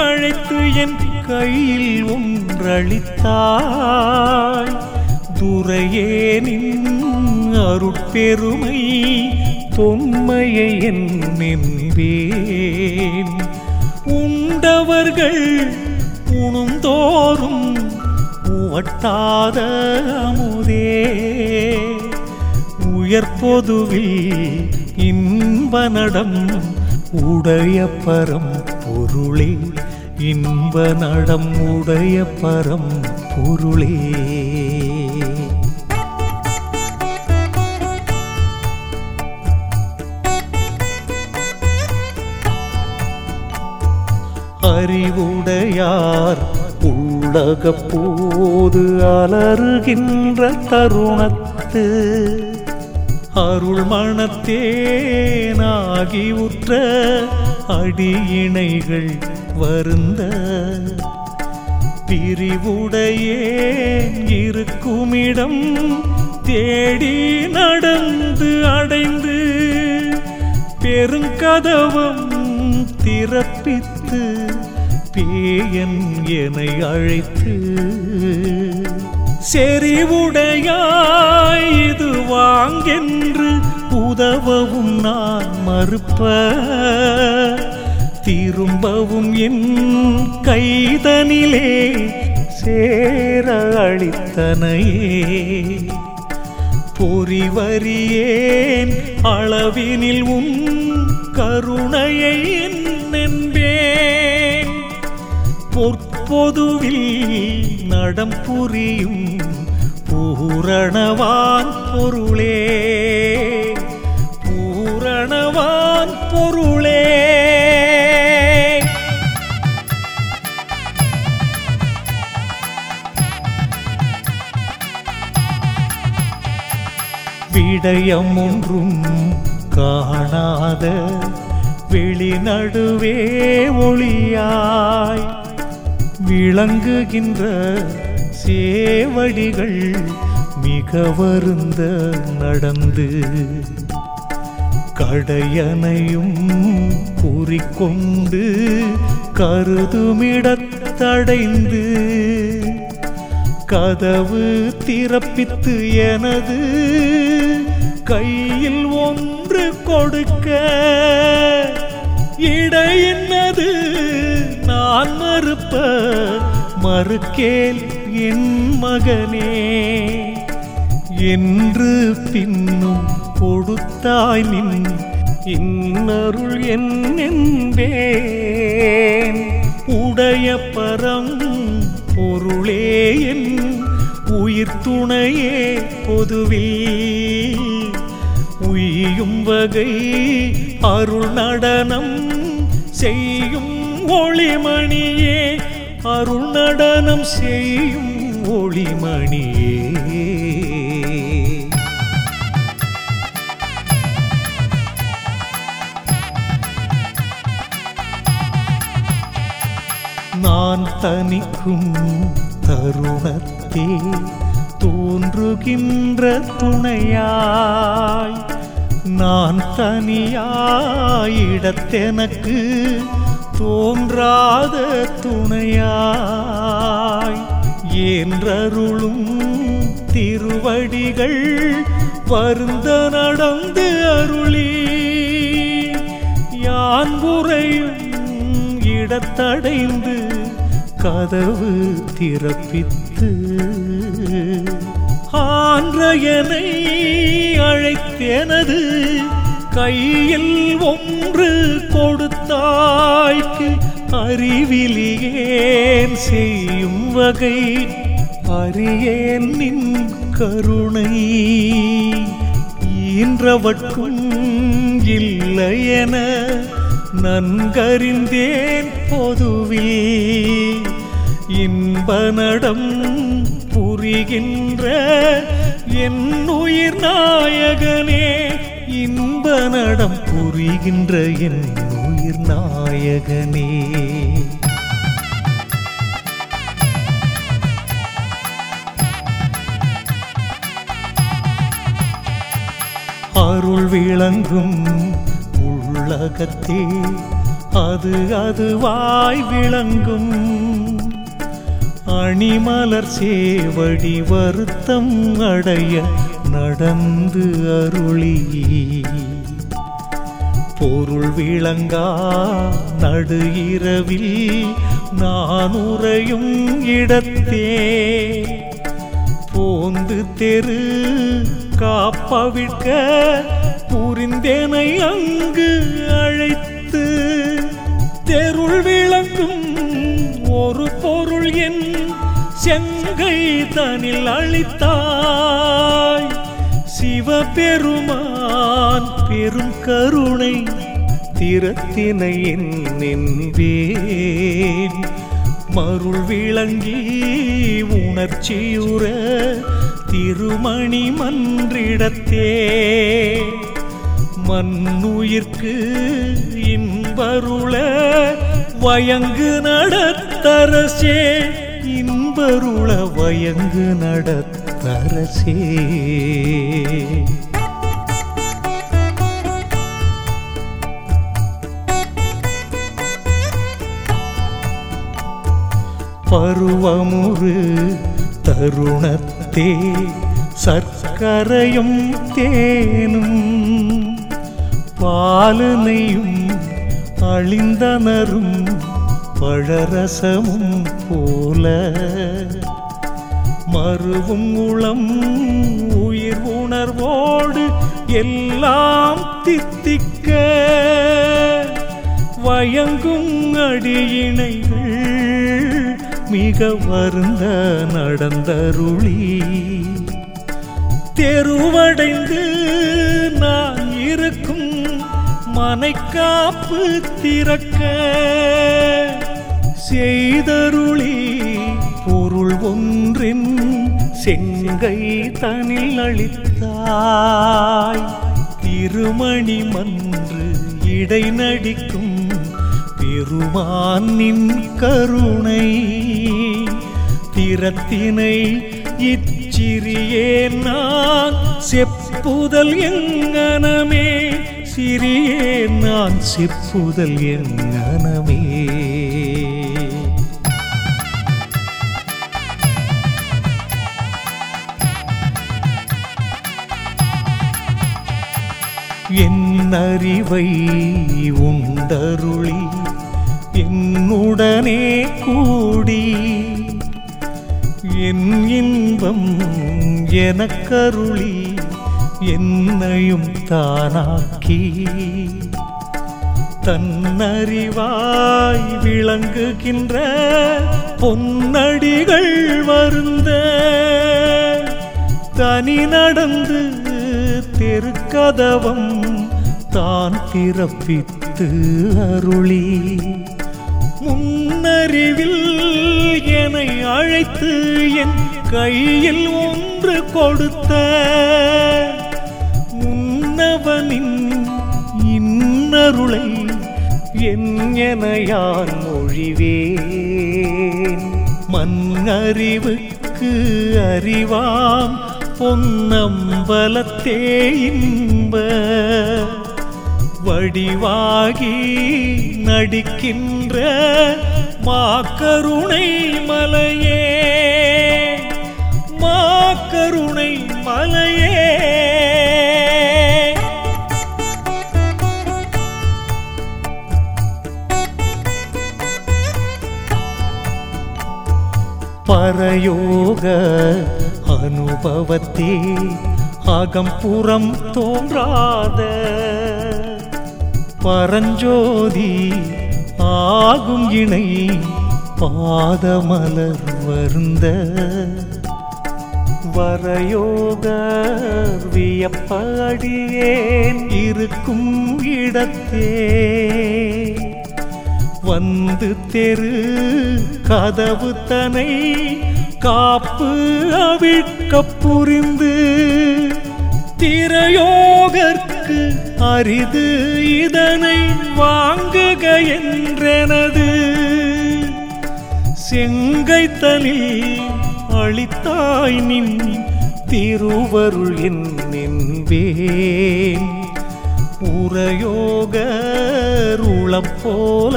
அழைத்து என் கையில் ஒன்றளித்தாய். துறையேனின் அருட்பெருமை தொன்மையை என் என்பேன் உண்டவர்கள் உணுந்தோறும் உவட்டாத அமுதே. உயர்பொதுவில் இன்ப நடம் உடைய பரம் பொருளே. இன்ப நடம் உடைய பரம் பொருளே. அறிவுடையார் உள்ளக போது அலறுகின்ற தருணத்து அருள் மணத்தேனாகி உற்ற அடியினைகள் வருந்த பிரிவுடையேன் இருக்குமிடம் தேடி நடந்து அடைந்து பெருங்கதவம் திறப்பித்து பேயன் என்னை அழைத்து செறிவுடையாய் இது வாங்கென்று உதவவும் நான் மறுப்ப திரும்பவும் என் கைதனிலே சேர அளித்தனையே. பொறிவரியேன் அளவினில் உன் கருணையை என்பேன் பொற்பொதுவில் நடம் புரியும் பூரணவான் பொருளே. பூரணவான் இதயம் ஒன்றும் காணாத வெளிநடுவே ஒளியாய் விளங்குகின்ற சேவடிகள் மிக வருந்த நடந்து கடையனையும் கூறிக்கொண்டு கருதுமிடத்தடைந்து கதவு திறப்பித்து எனது கையில் ஒன்று கொடுக்க. இடையின்னது நான் மறுப்ப மறுக்கேல் என் மகனே. என்று பின்னும் கொடுத்தாய் நின் இன்னருள் என் உடைய பரம் பொருளே என் உயிர் துணையே பொதுவில். செய்யும் வகை அருள் நடனம் செய்யும் ஒளிமணியே. அருள் நடனம் செய்யும் ஒளிமணியே. நான் தனிக்கும் தருணத்தே தோன்றுகின்ற துணையாய் நான் தனியாயிடத்தெனக்கு தோன்றாத துணையாய் என்றருளும் திருவடிகள் வருந்த நடந்து அருளி. யான் உறையும் இடத்தடைந்து கதவு திறப்பித்து நாராயணை அழைத்தேனது. கையில் ஒன்று கொடுத்தாய்க்கு அறிவிலியேன் செய்யும் வகை. அறியேன் நின் கருணை. ஈன்றவற்றும் இல்லையென நன்கறிந்தேன் பொதுவில். இன்ப நடம் புரிகின்ற என் உயிர் நாயகனே இன்ப நடம் புரிகின்ற என் உயிர் நாயகனே. அருள் விளங்கும் உள்ளகத்தே அது அதுவாய் விளங்கும். அணிமலர் சேவடி வருத்தம் அடைய நடந்து அருளி. பொருள் விளங்கா நடு இரவில் நான் உறையும் இடத்தே. போந்து தெரு காப்பவிழ்க்க புரிந்தேனை அங்கு அழைத்து. தெருள் செங்கை தனில் அளித்தாய் சிவபெருமான் பெரும் கருணை திறத்தினை என்பேன் மருள் விளங்கி உணர்ச்சியுற திருமணி மன்றிடத்தே. மண்ணுயிர்க்கு இன்பருள வயங்கு நடத்தரசே. அன்பருள வயங்கு நடத்தரசே. பருவமுறு தருணத்தே சர்க்கரையும் தேனும் பாலனையும் அழிந்தனரும். பழரசமும் போல. மறுவும் உளம் உயிர் உணர்வோடு எல்லாம் தித்திக்க. வயங்கும் அடியினைகள் மிக வருந்த நடந்தருளி. தெருவடைந்து நான் இருக்கும் மனைக்காப்பு திறக்க. செய்தருளி பொருள் ஒன்றின் செங்கை தனில் அளித்தாய். திருமணி மன்று இடை நடிக்கும் பெருமானின் கருணை. திறத்தினை இச்சிறியே நான் செப்புதல் எங்கனமே சிறியே நான் செப்புதல் எங்கனமே. என் அறிவை உண்டருளி என்னுடனே கூடி. என் இன்பம் எனக்கருளி என்னையும் தானாக்கி. தன்னறிவாய் விளங்குகின்ற பொன்னடிகள் வருந்த தனி நடந்து தெருக்கதவம் தான் பிறப்பித்து அருளி. முன்னறிவில் என்னை அழைத்து என் கையில் ஒன்று கொடுத்த முன்னவனின் இன்னருளை என் என யார் மொழிவே வன் அறிவுக்கு அறிவாம் பொன்னம்பலத்தே இன்ப வடிவாகி நடிக்கின்ற மாக்கருணை மலையே மாக்கருணை மலையே. பரயோக அனுபவத்தே அகம்புறம் தோன்றாத பரஞ்சோதி ஆகும் இணை பாதமலர் வருந்த வரயோக வியப்படியேன் இருக்கும் இடத்தே. வந்து தெரு கதவு தனை காப்பு அவிழ்க்க புரிந்து திரையோகற்கு அரிது இதனை வாங்குக என்றனது. செங்கைத்தலில் அளித்தாய் நின் திருவருள் என்பேன் உரையோக போல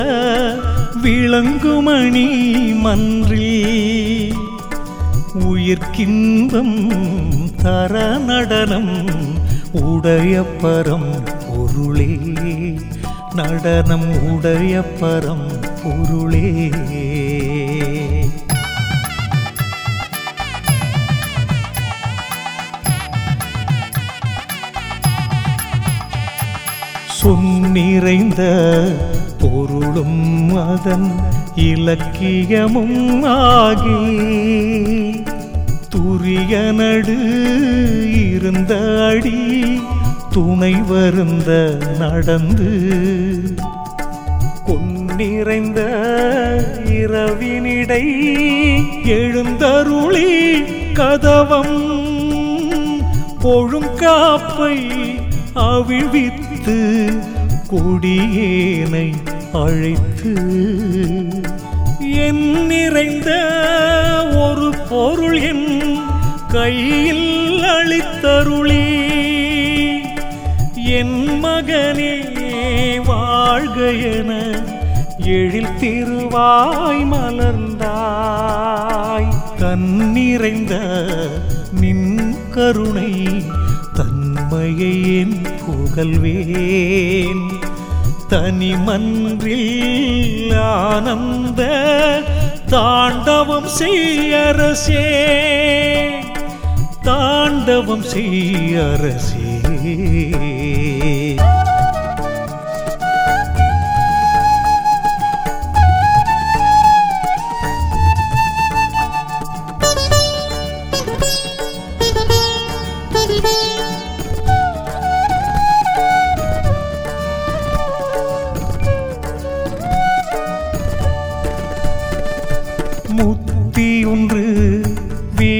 விளங்குமணி மன்றி உயிர்க்கின்பம் தர நடனம் உடைய பரம் பொருளே. நடனம் உடைய பரம் பொருளே. சொன்னிறைந்த பொருளும் அதன் இலக்கியமும் ஆகி துரிய நடு இருந்த அடி துணை வருந்த நடந்து கொன்னிறைந்த இரவினிடை எழுந்தருளி கதவம் பொழுங்காப்பை அவிழ்வித்து கொடியேனை அழைத்து என் நிறைந்த ஒரு பொருள் என் கையில் அளித்தருளி. என் மகனே வாழ்க என எழில் திருவாய் மலர்ந்தாய். கண்ணிறைந்த நின் கருணை தன்மையை என் புகழ்வேன். தனிமன்றில் ஆனந்த தாண்டவம் செய்யரசே தாண்டவம் செய்யரசே.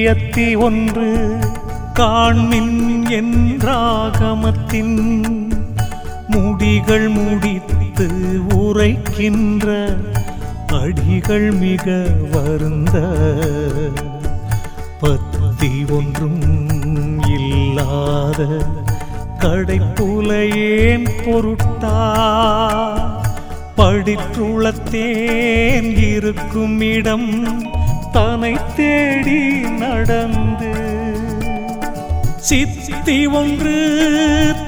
வியத்தி ஒன்று காண்மின் என்றாகமத்தின் முடிகள் முடித்து உரைக்கின்ற அடிகள் மிக வருந்த பத்தி ஒன்றும் இல்லாத கடைப்புலையேன் பொருட்டா படித்துளத்தேன் இருக்கும் இடம் தனை தேடி நடந்து சித்தி ஒன்று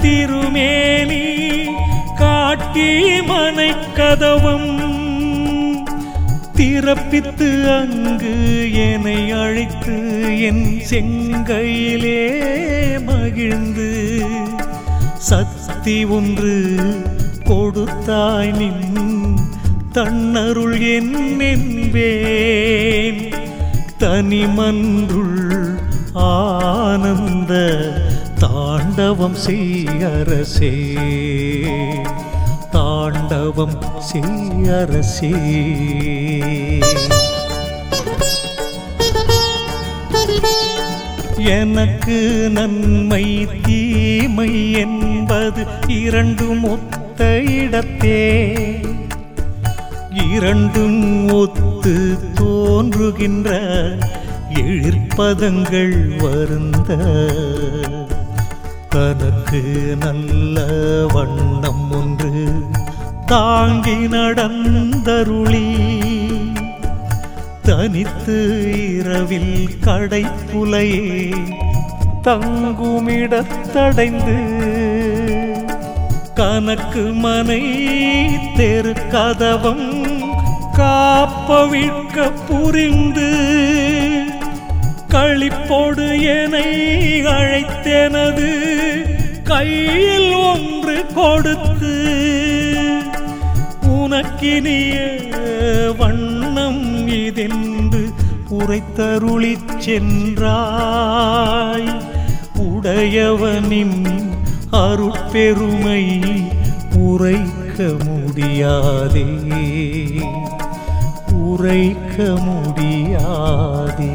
திருமேனி காட்டி மனை கதவம் திறப்பித்து அங்கு என்னை அழைத்து என் செங்கையிலே மகிழ்ந்து சக்தி ஒன்று கொடுத்தாய் நின் தன்னருள் என் என்பேன் தனிமன்றுள் ஆனந்த தாண்டவம் செய்யரசே. தாண்டவம் செய்யரசே. எனக்கு நன்மை தீமை என்பது இரண்டும் ஒத்த இடத்தே. இரண்டும் ஒத்த தோன்றுகின்ற எழிற்பதங்கள் வருந்த. தனக்கு நல்ல வண்ணம் ஒன்று தாங்கி நடந்தருளி. தனித்து இரவில் கடைப்புலையே தங்குமிடத்தடைந்து. கனக்கு மனை தெரு கதவம் காப்பவிழ்க்க புரிந்து களிப்போடு என்னை அழைத்தெனது கையில் ஒன்று கொடுத்து உனக்கினிய வண்ணம் இதென்று உரைத்தருளி சென்றாய். உடையவனின் அருட்பெருமை உரைக்க முடியாதே. உரைக்க முடியாதே.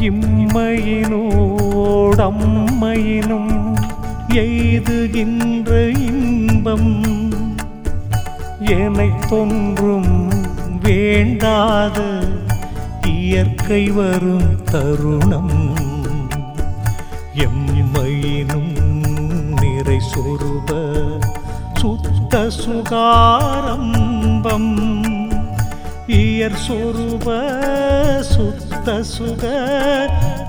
இம்மையினோடம்மையினும் எய்துகின்ற இன்பம் என்னை தொன்றும் வேண்டாத இயற்கை வரும் தருணம். சொருப சுத்த சுகாரம்பம். இயற் சொருப சுத்த சுக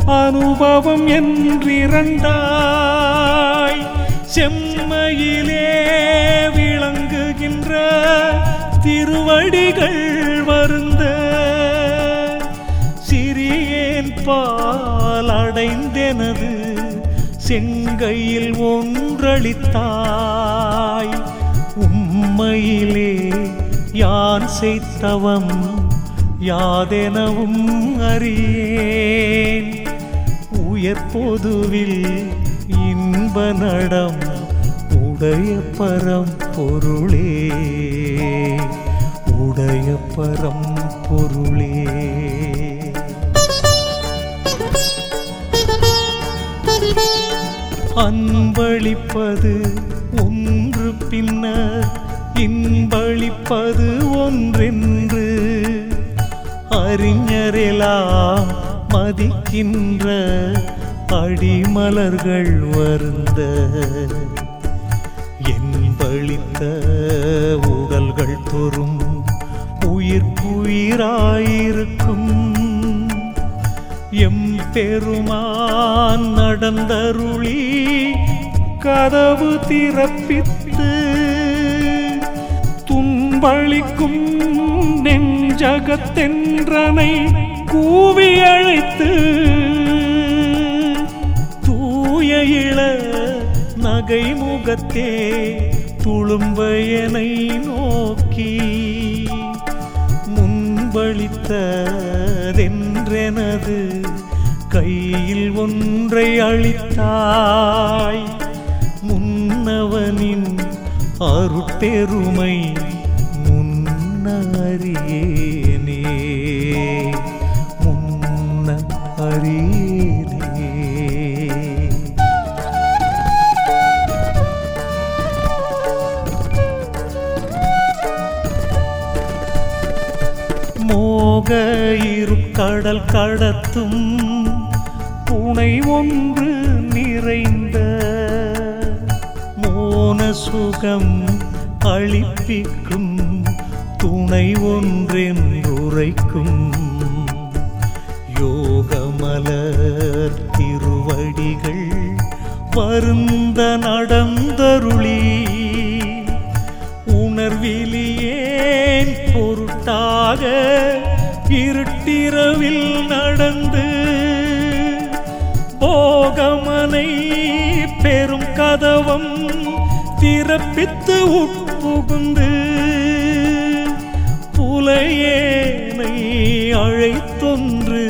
அனுபவம் என்றிரண்டாய். செம்மையிலே விளங்குகின்ற திருவடிகள் வருந்த சிறியேன் பால் அடைந்தெனது. செங்கையில் ஒன்றளித்தாய். உம்மையிலே யான் செய்தவம் யாதெனவும் அறியேன். உயர் பொதுவில் இன்ப நடம் உடைய பரம் பொருளே. உடைய பரம் இன்பளிப்பது ஒன்று பின்னர் இன்பளிப்பது ஒன்றென்று அறிஞரெலாம் மதிக்கின்ற அடிமலர்கள் வருந்த என்பளித்த உடல்கள் தோறும் உயிர்க்குயிராயிருக்கும். எம் பெருமான் நடந்தருளி கதவு திறப்பித்து துன்பளிக்கும் நெஞ்சகத்தென்றனை கூவி அழைத்து தூய இள நகை முகத்தே துளும்பயனை நோக்கி முன்பளித்ததென்றெனது கையில் ஒன்றை அளித்தாய். அவனின் அருட்பெருமை முன்னறியேனே முன்ன அறியேனே மோக இருக்கடல் கடத்தும் துணை ஒன்று நிறைந்த சுகம் அளிப்பிக்கும் துணை ஒன்றென்றுரைக்கும் யோகமலர் திருவடிகள் வருந்த நடந்தருளி உணர்விலியேன் பொருட்டாக இருட்டிரவில் நடந்து போகமனை பெரும் கதவம் திறப்பித்து உட்புகுந்து புலையேனை அழைத்தொன்று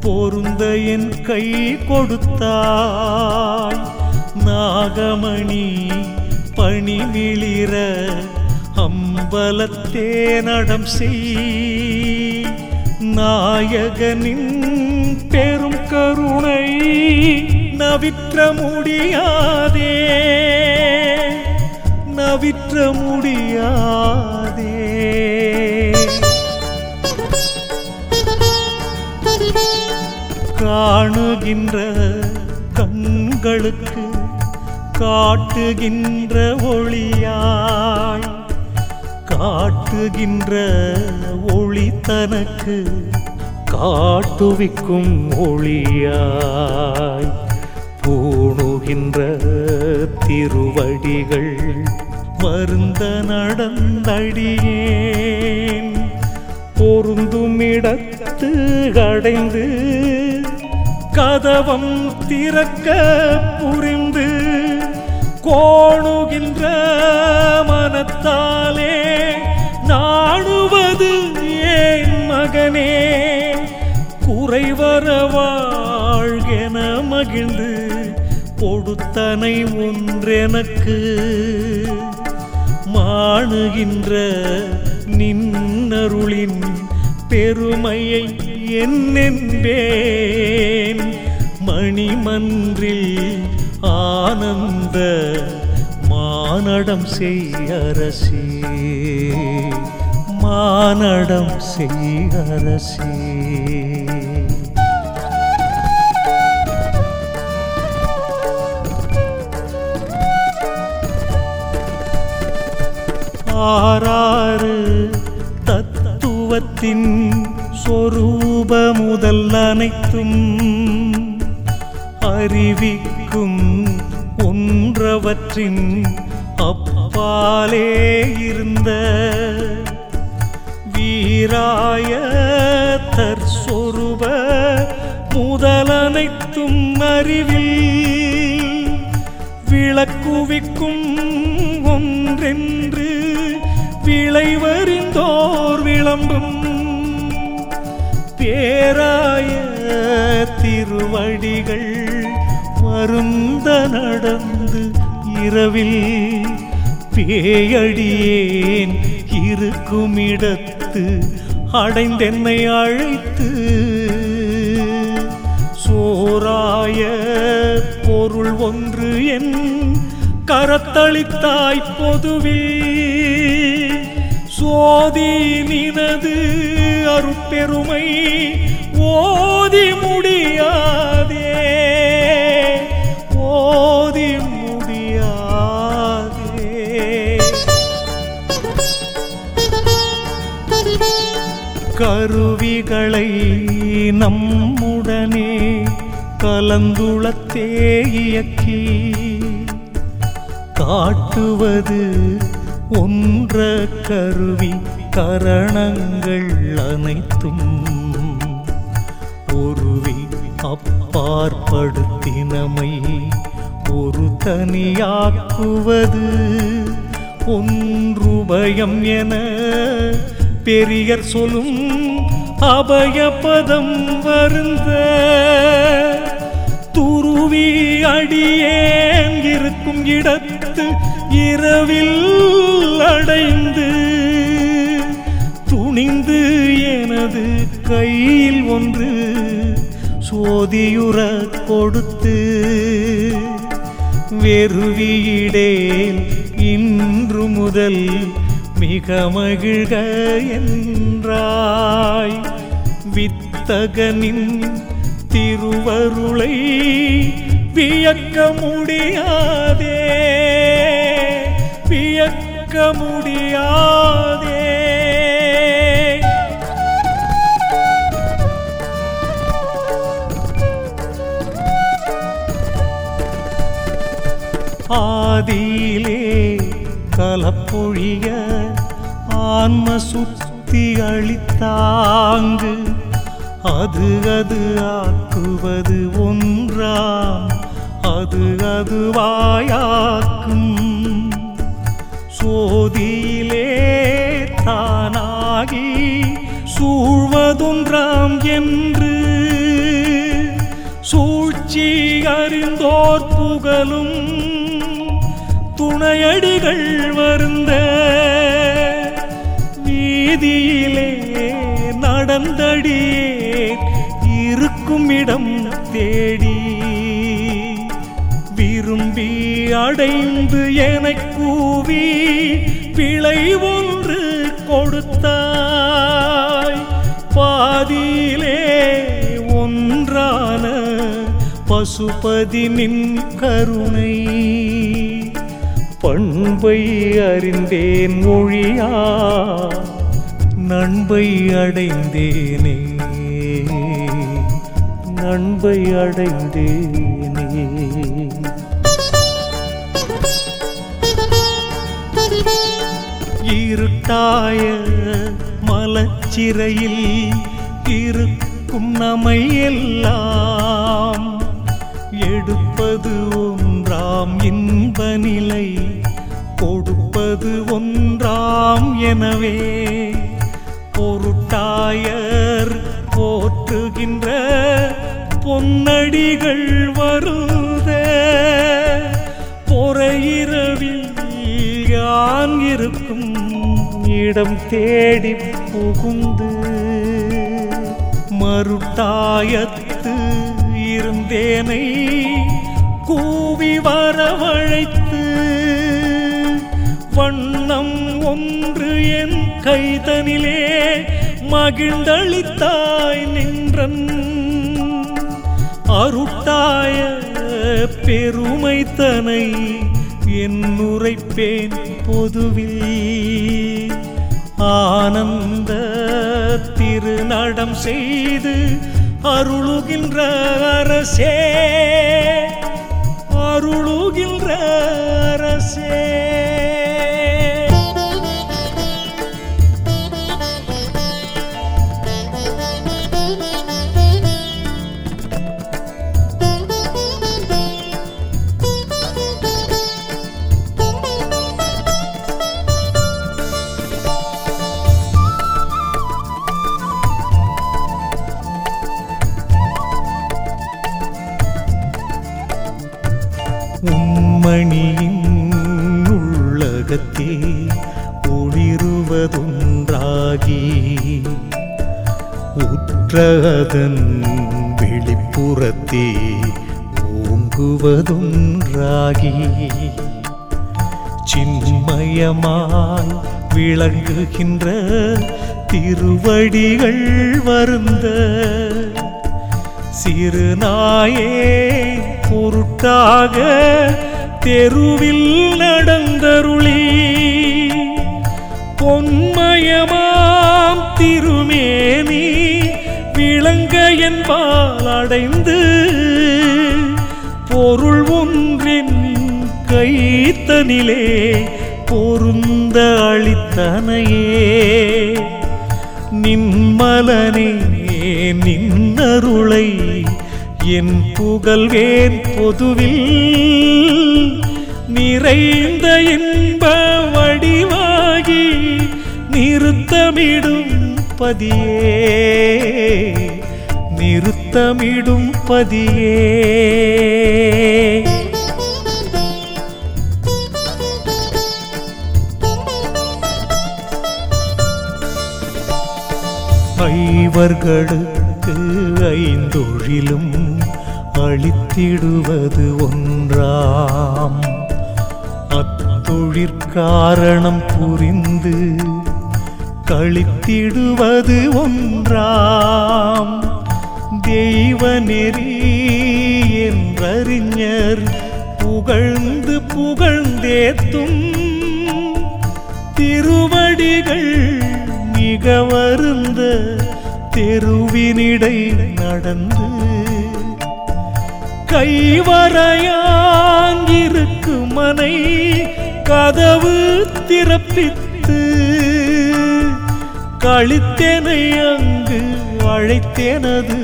பொருந்த என் கை கொடுத்தாய். நாகமணி பணி மிளிர அம்பலத்தே நடம் செய். நாயகனின் பெரும் கருணை நவிற்ற முடியாதே. தவிற்ற முடியாதே. காணுகின்ற கண்களுக்கு காட்டுகின்ற ஒளியாய் காட்டுகின்ற ஒளி தனக்கு காட்டுவிக்கும் ஒளியாய் பூணுகின்ற திருவடிகள் வருந்த நடந்தடியேன். பொருந்துமிடத்து அடைந்து கதவம் திறக்க புரிந்து கோணுகின்ற மனத்தாலே நாடுவது ஏன் மகனே? குறைவர வாழ்கென மகிழ்ந்து கொடுத்தனை ஒன்றெனக்கு மாணுகின்ற நின்னருளின் பெருமையை என்னென்பேன்? மணிமன்றில் ஆனந்த மானடம் செய்யரசே மானடம் செய்யரசே ஆறாறு தத்துவத்தின் சொரூப முதல் அனைத்தும் அறிவிக்கும் ஒன்றவற்றின் அப்பாலே இருந்த வீராய தற்சொருப முதலனைத்தும் அறிவில் விளக்குவிக்கும் விளைவறிந்தோர் விளம்பும் பேராய திருவடிகள் வருந்த நடந்து இரவில் பேயடியேன் இருக்குமிடத்து அடைந்தென்னை அழைத்து சோராய பொருள் ஒன்று என் கரத்தளித்தாய் பொதுவில் சோதி நினது அருட்பெருமை ஓதி முடியாதே. ஓதி முடியாதே. கருவிகளை நம்முடனே கலந்துளத்தே இயக்கி காட்டுவது ஒன்ற கருவி கரணங்கள் அனைத்தும் ஒருவி அப்பாற்படுத்தினமை. ஒரு தனியாக்குவது ஒன்றுபயம் என பெரியர் சொல்லும் அபயபதம் வருந்த துருவி அடியேன் இருக்கும் இடத்து இரவில் அடைந்து துணிந்து எனது கையில் ஒன்று சோதியுற கொடுத்து வெறுவியிடேல் இன்று முதல் மிக மகிழ்க என்றாய். வித்தகனின் திருவருளை வியக்க முடியாதே முடியாதே. ஆதியிலே கலப்பொழிய ஆன்ம சுத்தி அளித்தாங்கு. அது அது ஆக்குவது ஒன்றாம். அது அதுவாயாக்கும் சோதியிலே தானாகி சூழ்வதுன்றாம் என்று சூழ்ச்சி அறிந்தோர் புகழும் துணையடிகள் வருந்த வீதியிலே நடந்தடியே இருக்கும் இடம் தேடி அடைந்து என கூவி பிழை ஒன்று கொடுத்தாய். பாதியிலே ஒன்றான பசுபதி நின் கருணை. பண்பை அறிந்தேன் மொழியா நண்பை அடைந்தேனே. நண்பை அடைந்தேன் தாய மலச்சிறையில் இருக்கும் நம்மை எல்லாம் எடுப்பது ஒன்றாம் இன்ப நிலை கொடுப்பது ஒன்றாம் எனவே. பொருட்டாயர் போற்றுகின்ற பொன்னடிகள் இடம் தேடி புகுந்து மருட்டாயத்து இருந்தேனை கூவி வரவழைத்து வண்ணம் ஒன்று என் கைதனிலே மகிழ்ந்தளித்தாய் நின்றன். அருட்டாய பெருமைத்தனை என் உரைப்பேன் பொதுவில். ஆனந்த திருநடம் செய்து அருளுகின்ற அரசே. விளங்குகின்ற திருவடிகள் வருந்த சிறுநாயே பொருட்டாக தெருவில் நடந்தருளி பொன்மயமாம் திருமேனி விளங்க என்பால் அடைந்து பொருள் ஒன்றின் கைத்தனிலே நின்மலனே நின்னருளை. என் புகழ்வேன் பொதுவில் நிறைந்த இன்ப வடிவாகி நிறுத்தமிடும் பதியே. நிறுத்தமிடும் பதியே. அவர்களுக்கு ஐந்தொழிலும் அளித்திடுவது ஒன்றாம். அத்தொழிற்காரணம் புரிந்து கழித்திடுவது ஒன்றாம். தெய்வ நெறி என்றறிஞர் புகழ்ந்து புகழ்ந்தேத்தும். திருவடிகள் மிகவர் வருந்த நடந்து கைவரையாங்கிருக்கு மனை கதவு திறப்பித்து கழித்தேனை அங்கு அழைத்தேனது.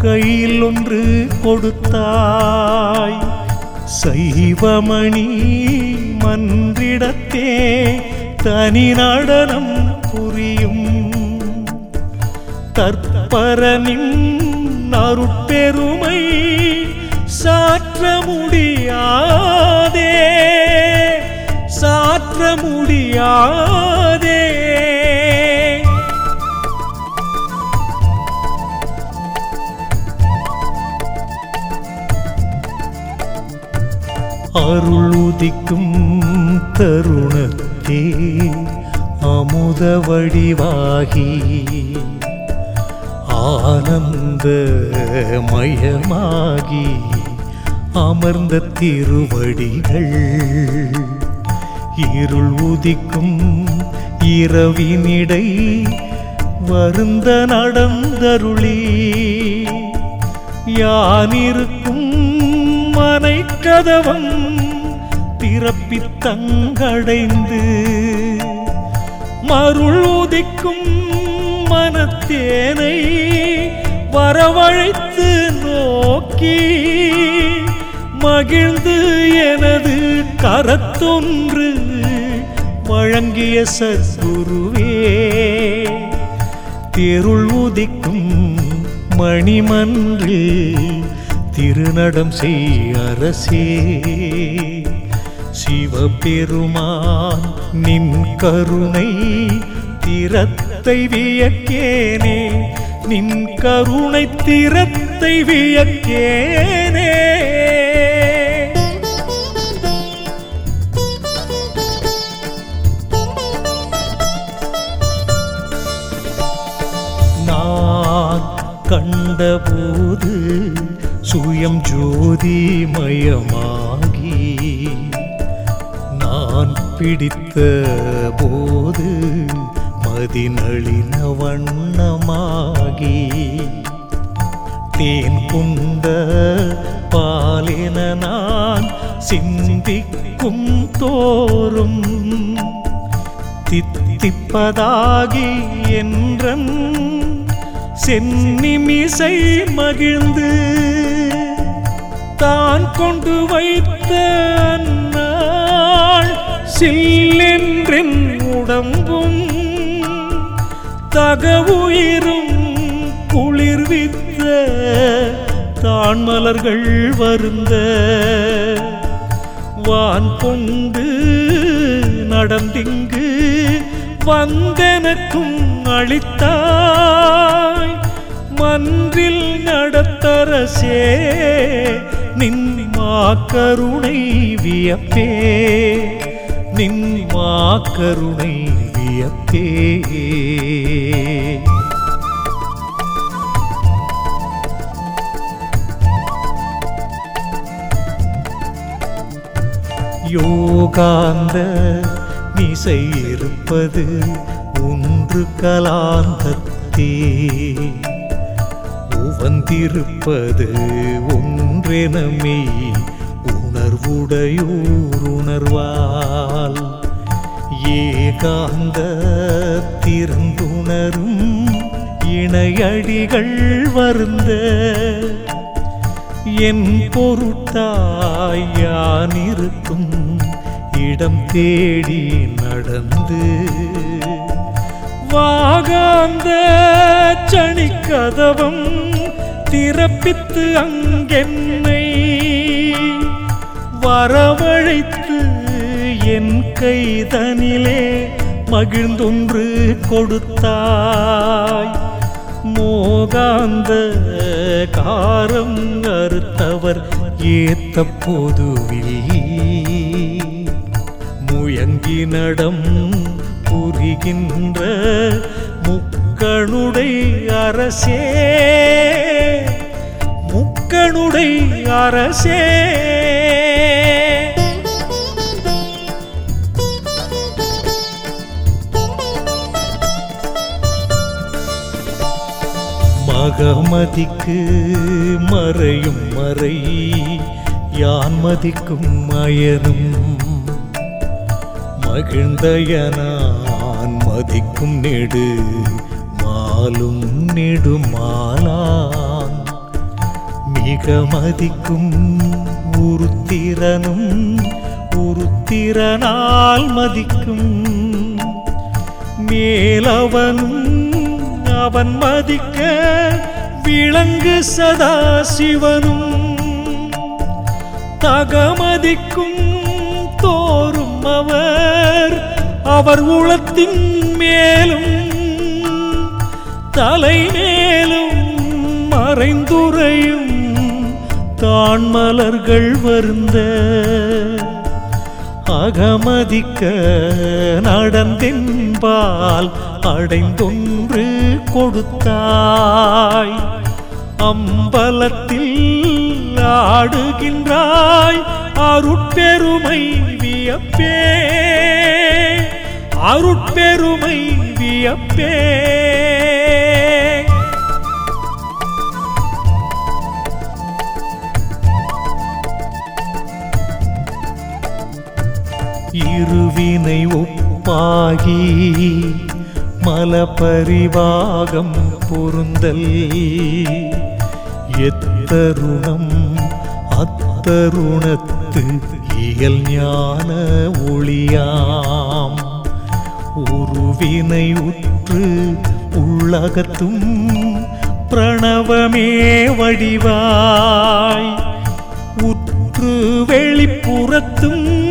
கையில் ஒன்று கொடுத்தாய். சைவமணி மன்றிடத்தே தனி நடனம் பரனின் அருட்பெருமை சாற்ற முடியாதே சாற்ற முடியாதே. அருள் உதிக்கும் தருணத்தே அமுத வடிவாகி ஆனந்த மயமாகி அமர்ந்த திருவடிகள். இருள் உதிக்கும் இரவினிடை வருந்த நடந்தருளி. யானிருக்கும் மனைக்கதவம் திறப்பித் தங்கடைந்து. மருள் உதிக்கும் மனத் தேனை வரவழைத்து நோக்கி மகிழ்ந்து எனது கரத்தொன்று வழங்கிய சத்குருவே தேருள் உதிக்கும் மணிமன்று திருநடம் செய் அரசே. சிவபெருமான் நின் கருணை திறத்தை வியக்கேனே நின் கருணை திறத்தை வியக்கேனே. நான் கண்டபோது சுயம் ஜோதி மயமாகி நான் பிடித்த போது மதிநளின வண்ணமாகி தேன் கொண்ட பாலின நான் சிந்திக்கும் தோறும் தித்திப்பதாகி என்றன் சென்னிமிசை மகிழ்ந்து தான் கொண்டு வைத்த அந்நாள் சில்லென்றென் உடம்பும் தக உயிரும் குளிர்வித்த தான் மலர்கள் வருந்த வான் கொண்டு நடந்திங்கு வந்தெனக்கும் அளித்தாய். மன்றில் நடத்தரசே நின் கருணை வியப்பே. நின் கருணை ஐயப்பே யோகாந்த மிசை இருப்பது ஒன்று கலாந்தத்தே. உவந்திருப்பது ஒன்றெனமே உணர்வுடையூர் உணர்வா ஏகாந்த திருந்துணரும் இணையடிகள் வருந்த என் பொருட்டாய் இருக்கும் இடம் தேடி நடந்து வாகாந்த சனிக்கதவம் திறப்பித்து அங்கென்னை வரவழைத்து என் கைதனிலே மகிழ்ந்தொன்று கொடுத்தாய். மோகாந்த காரம் அறுத்தவர் ஏத்த பொதுவில். முயங்கி நடம் புரிகின்ற முக்கனுடை அரசே. முக்கனுடை அரசே. அகமதிக்கு மறையும் மறை யான் மதிக்கும் மயனும் மகிழ்ந்தயனான் மதிக்கும் நெடு மாலும் நெடுமாலான் மிக மதிக்கும் உருத்திரனும் உருத்திரனால் மதிக்கும். மேலவனும் அவன் மதிக்க விளங்கு சதா சிவனும் தகமதிக்கும் தோறும் அவர் அவர் உளத்தின் மேலும் தலை மேலும் மறைந்துரையும் தான் மலர்கள் வருந்த அகமதிக்க நடந்தென்பால் அடைந்தொன்று கொடுத்தாய். அம்பலத்தில் ஆடுகின்றாய் அருட்பெருமை வியப்பே. அருட்பெருமை வியப்பே. இருவினை ஒப்பாகி மலபரிவாகம் பொருந்தல். எத்தருணம்? அத்தருணத்து இயல் ஞான ஒளியாம். உருவினை உற்று உள்ளகத்தும் பிரணவமே வடிவாய். உற்று வெளிப்புறத்தும்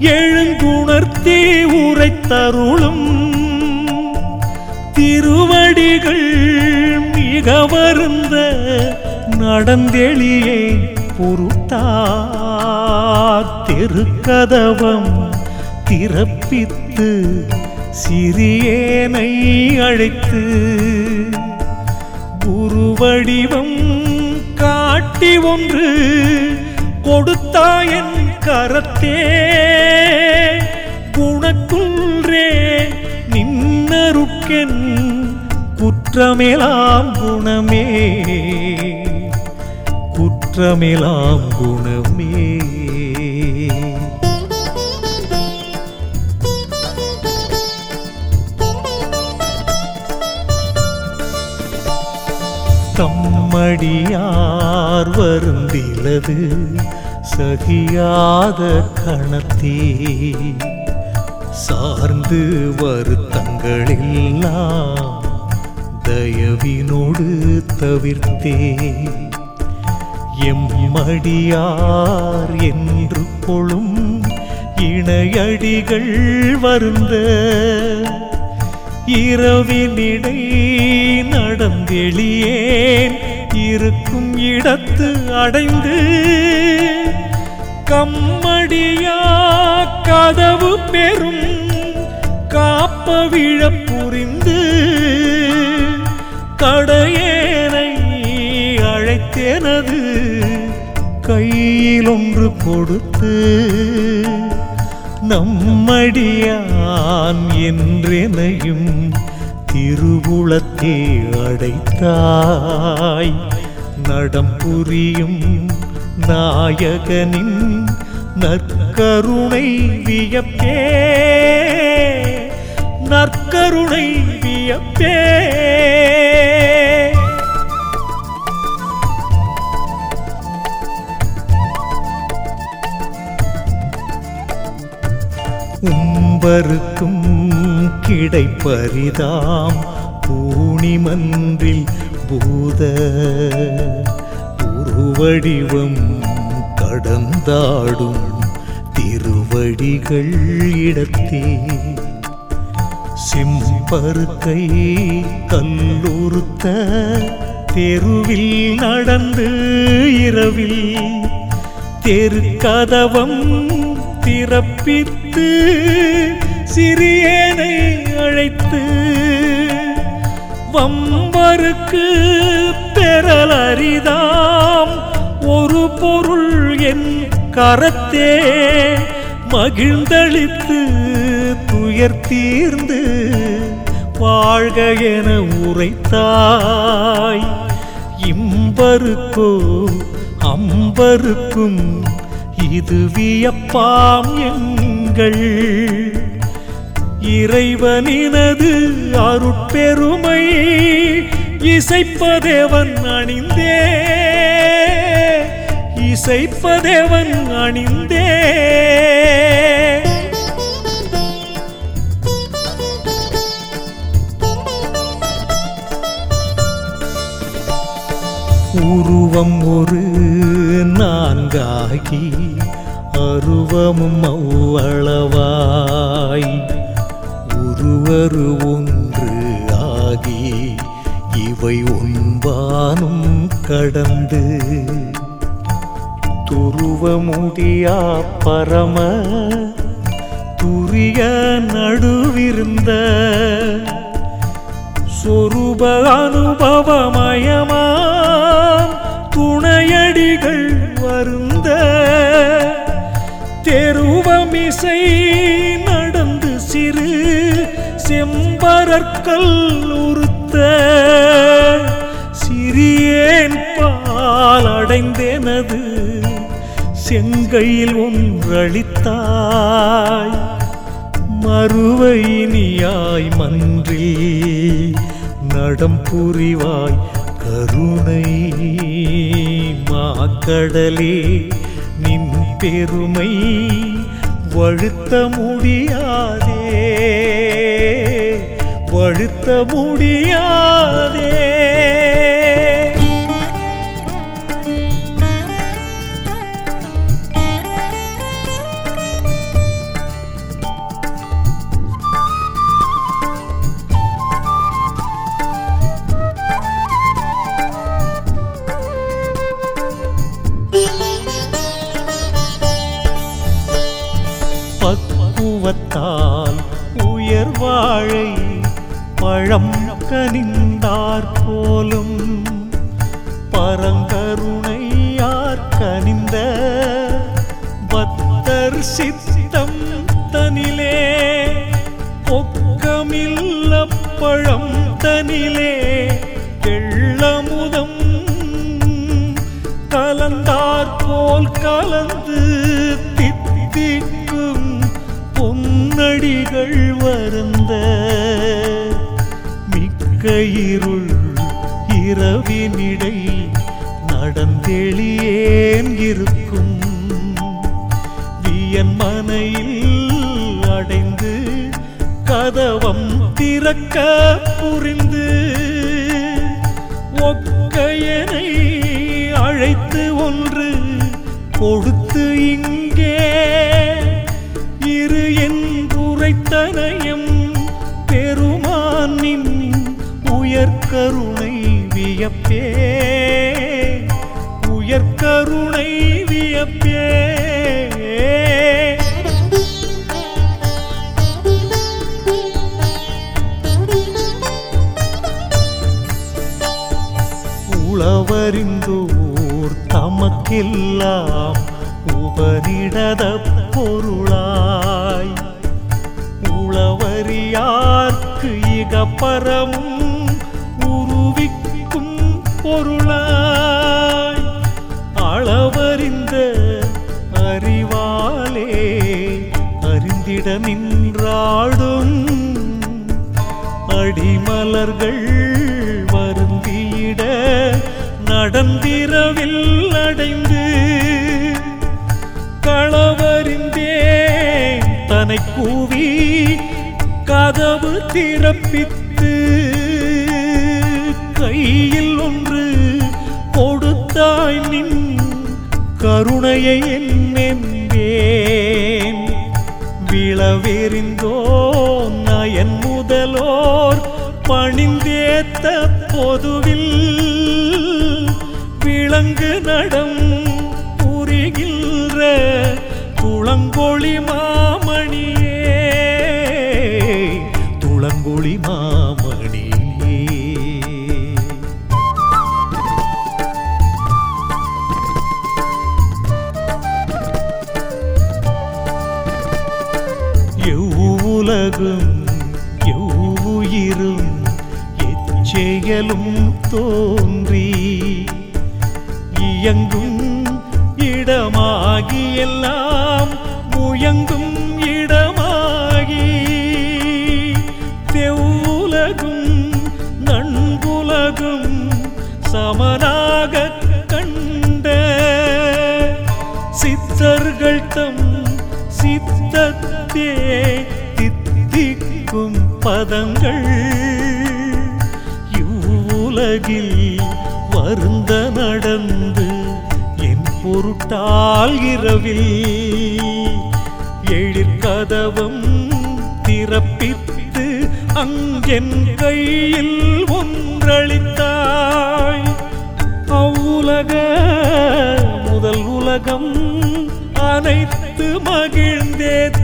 எழுங்குணர்த்தி உரைத்தருளும். திருவடிகள் கவர்ந்த நடந்தெளியை பொறுத்தார். தெருக்கதவம் திறப்பித்து சிறியேனை அழைத்து குருவடிவம் காட்டி ஒன்று கொடுத்தாயன் கரத்தே. குணக்குன்றே நின்னருக்கென் குற்றமெலாம் குணமே. குற்றமெலாம் குணமே. தம்மடியார் வருந்திலது சகியாத கணத்தே. சார்ந்து வருத்தங்களெல்லாம் தயவினோடு தவிர்த்தே எம்மடியார் என்று கொளும் இணையடிகள் வருந்த இரவினிடை நடந்தெளியேன். இருக்கும் இடத்து அடைந்து கம்மடியா கதவு பெறும். காப்ப விழ புரிந்து கடையேனை அழைத்தேனது. கையில் ஒன்று கொடுத்து நம்மடியான் என்றெனையும் திருவுளத்தே அடைத்தாய். நடம் புரியும் நாயகனின் நற்கருணை வியப்பே. நற்கருணை வியப்பே. உம்பருக்கும் கிடைப்பரிதாம். பூணிமன்றில் பூத உருவடிவம் கடந்தாடும் திருவடிகள் இடத்தே. சிம்பருக்கை கல்லூர்த்த தெருவில் நடந்து இரவில் தெரு கதவம் திறப்பித்து சிறியேனை அழைத்து வம்பருக்கு பெறல் அரிதாம். ஒரு பொருள் என் கரத்தே மகிழ்ந்தளித்து துயர் தீர்ந்து வாழ்க என உரைத்தாய். இம்பருக்கோ அம்பருக்கும் இது வியப்பாம் என் கண்கள் இறைவனினது அருட்பெருமை இசைப்பதேவன் அணிந்தே. இசைப்பதேவன் அணிந்தே. உருவம் ஒரு நான்காகி உருவமும் அவ்வளவாய். உருவரு ஒன்று ஆகி இவை ஒன்பானும் கடந்து. துருவ முடியா பரம துரிய நடுவிருந்த. சொரூப அனுபவமயமா துணையடிகள் வருந்த. தெருவமிசை நடந்து சிறு செம்பரற்கல் உறுத்த சிறியேன் பால் அடைந்தேனது. செங்கையில் ஒன்றளித்தாய் மறுவையினியாய் மன்றி நடம் புரிவாய். கருணை மாக்கடலே பெருமை வழுத்த முடியாதே வழுத்த முடியாதே. பக்குவத்தால் உயர் வாழை பழம் கனிந்தார் போலும் பரங்கருணையார் கனிந்த பத்தர் சித்தம் தனிலே பொக்கமில்ல பழம் தனிலே எள்ளமுதம் கலந்தார் போல் கலந்து வருந்த மிக்க இருள் இரவினிடை நடந்தெளியேன் இருக்கும். வியன் மனையில் அடைந்து கதவம் திறக்க புரிந்து உலகெல்லாம் உபனிடத பொருளாய். உளவறியார்க்கு இகப்பரமும் உருவிக்கும் பொருளாய். அளவறிந்த அறிவாலே அறிந்திட நின்றாடும் அடிமலர்கள் கதவு திறப்பித்து கையில் ஒன்று கொடுத்தாய் நின் கருணையை என்னென்றேன் விளவெறிந்தோ நயன் முதலோர் பணிந்தேத்த பொதுவில் விளங்கு நடம் புரிகின்ற குளங்கொழி மாம் ஒளி மாமணியே. எவ்வுலகும் எவ்வுயிரும் எச்செயலும் தோன்றி இயங்கும் இடமாகி எல்லாம் முயங்கும் மனத்தே தித்திக்கும் பதங்கள். இவ்வுலகில் வருந்த நடந்து என் பொருட்டால் இரவில் எழிற்கதவம் திறப்பித்து அங்கென் கையில் ஒன்றளித்தாய். அவ்வுலக முதல் உலகம் அனைத்து மகிழ்ந்தேன்.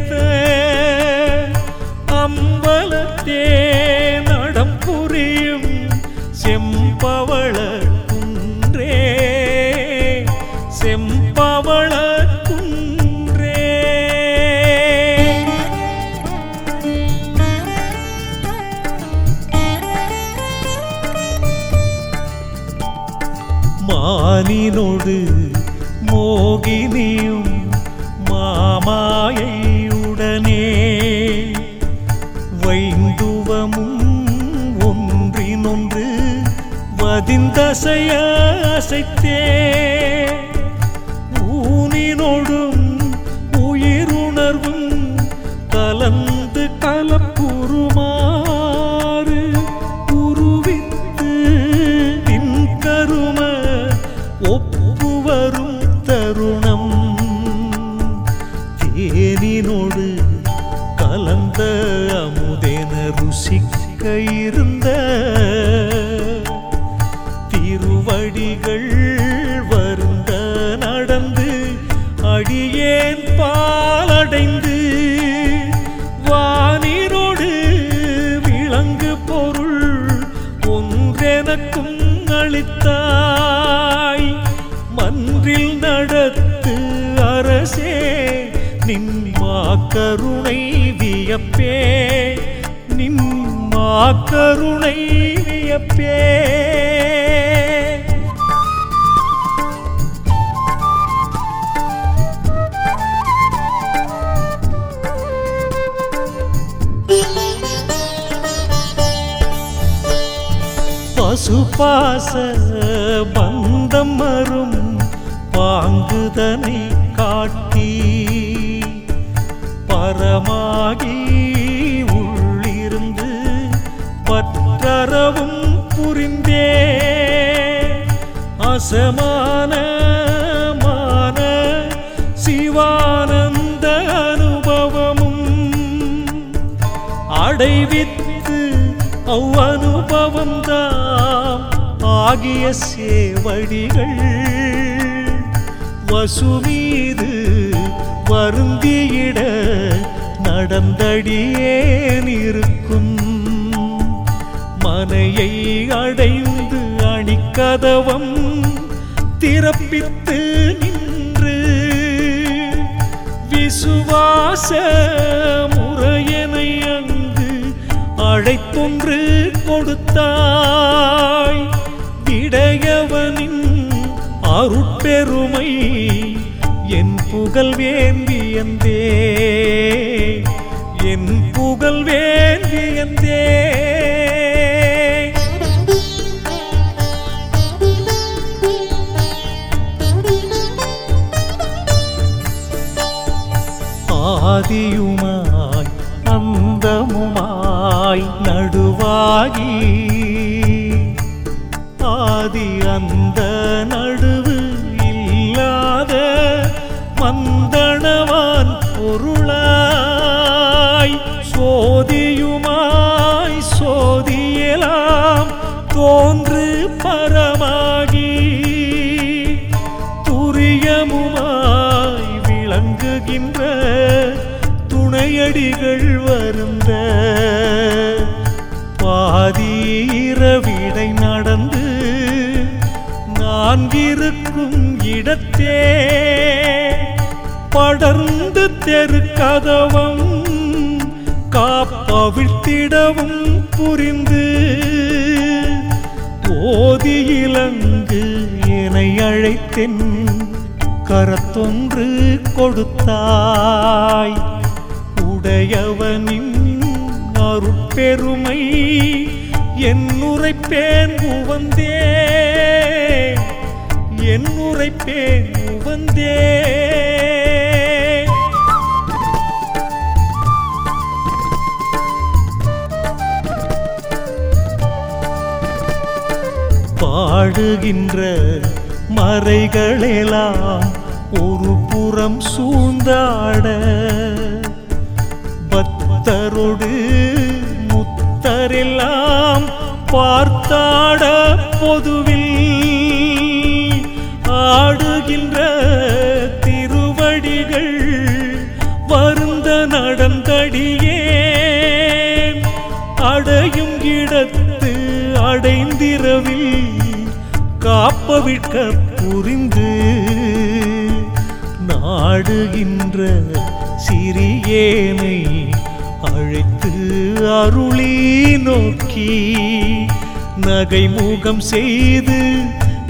ஆசையா அடிகள் வருந்த பாதீரவிடை நடந்து நான் இருக்கும் இடத்தே படர்ந்து தெரு கதவம் காப்பவிழ்த்திடவும் புரிந்து போதி இலங்கு என்னை அழைத்தென் கரத்தொன்று கொடுத்தாய். உடையவனின் அருட்பெருமை என்னுரைப்பேன் உவந்தே என்னுரைப்பேன் உவந்தே. பாடுகின்ற மறைகளெல்லாம் ஒரு புறம் சூழ்ந்தாட முத்தருடு முத்தரெல்லாம் பார்த்தாட பொதுவில் ஆடுகின்ற திருவடிகள் வருந்த நடந்தடியே. அடையும் இடத்து அடைந்திரவில் காப்பவிற்க புரிந்து நாடுகின்ற சிறியேனை அருளி நோக்கி நகைமுகம் செய்து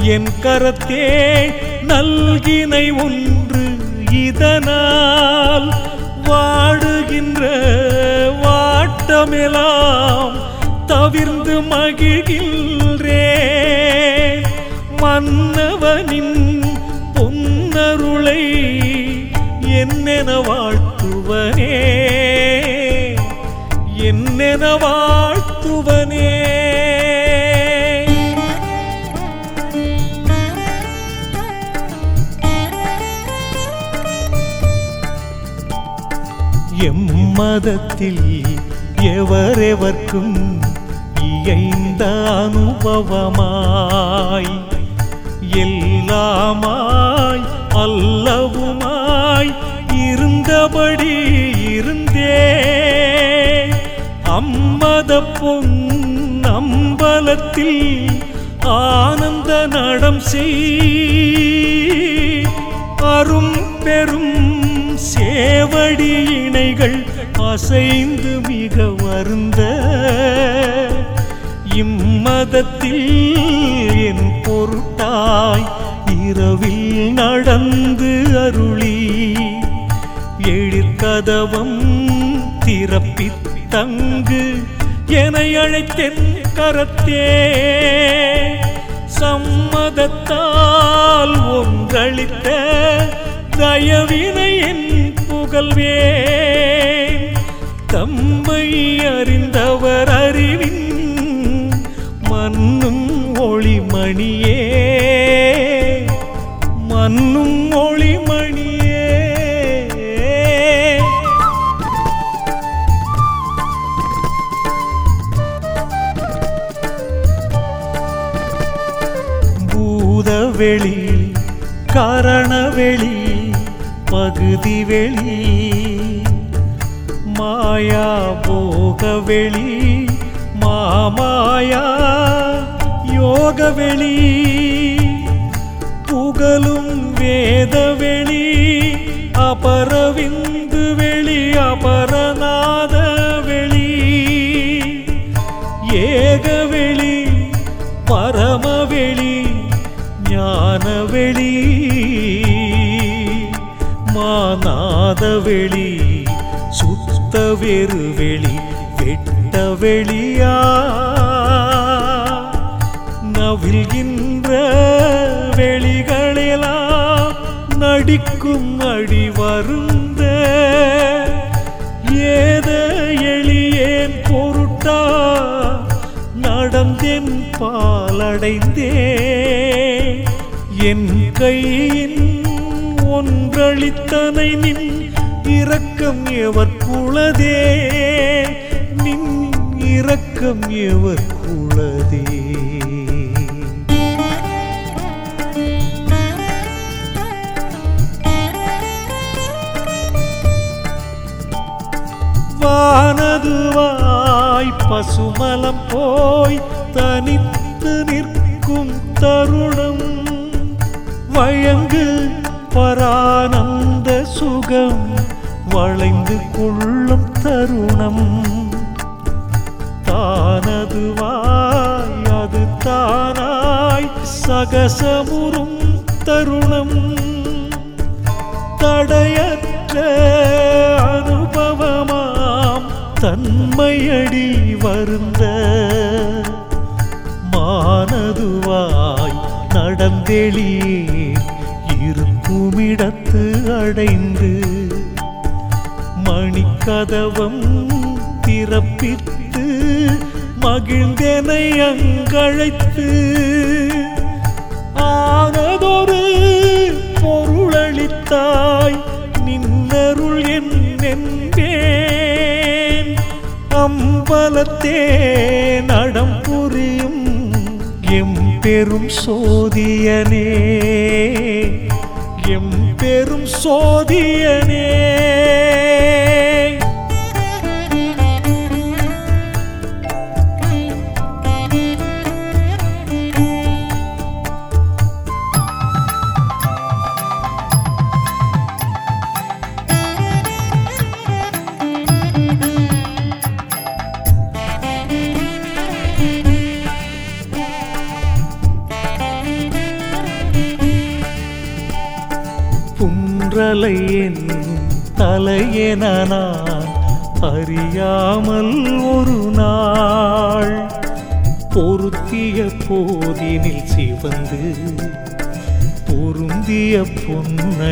என் கரத்தே நல்கினை ஒன்று இதனால் வாடுகின்ற வாட்டமெல்லாம் தவிர்ந்து மகிழ்கின்ற வாழ்த்துவனே. எம்மதத்தில் எவரெவர்க்கும் இயைந்த அனுபவமாய் அம்பலத்தில் ஆனந்த நடம் செய். அரும் பெரும் சேவடி இணைகள் அசைந்து மிக வருந்த இம்மதத்தில் என் பொருட்டாய் இரவில் நடந்து அருளி. எழிற்கதவம் திறப்பித்தங்கு என அழைத்தென் கரத்தே. சம்மதத்தால் ஒன்றளித்த தயவினை என் புகழ்வே தம்மை அறிந்தவர் அறிவின் மண்ணும் ஒளிமணியே. மண்ணும் காரணவெளி பகுதி வெளி மாயா போகவெளி மாமாயா யோகவெளி. மாநாதவெளி சுத்த வெறுவெளி வெட்ட வெளியா? நவில்கின்ற வெளிகளெல்லாம் நடிக்கும் அடி வருந்த ஏத எளியேன் பொருட்டா நடந்தேன் பாலடைந்தே என் கையின் ஒன்றளித்தனை நின் இரக்கம் எவர் குளதே நின் இரக்கம் எவர் குளதே வானதுவாய் பசுமலம் போய் தனித்து நிற்கும் தருணம் பரானந்த சுகம் வளைந்து கொள்ளும் தருணம். தானதுவாய் அது தானாய் சகசமுறும் தருணம். தடையற்ற அனுபவமாம் தன்மையடி வருந்த. மானதுவாய் நடந்தெளியே இருக்குமிடத்து அடைந்து மணிக்கதவம் திறப்பித்து மகிழ்ந்தெனை அங்கழைத்து ஆனதொரு பொருளளித்தாய் நின்னருள் என்பேன் அம்பலத்தே நடம் புரியும் எம் பெரும் சோதியனே. பெரும் சோதியனே.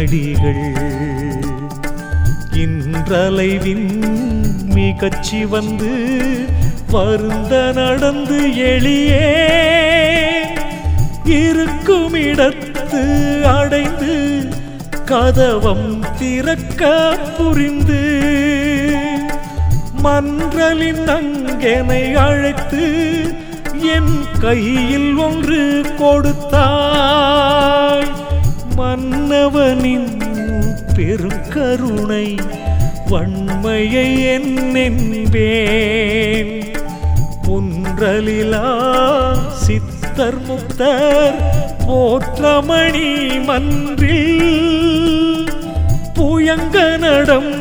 அடிகள். இன்றலைவின் மிகச்சி வந்து வருந்த நடந்து எளியே. இருக்கும் இடத்து அடைந்து கதவம் திறக்க புரிந்து. மன்றலின் அங்கனை அழைத்து என் கையில் ஒன்று கொடுத்தார். கருணை வன்மையை என்னென்பேன் ஒன்றலிலா சித்தர் முத்தர் போற்றமணி மன்றில். புயங்க நடம்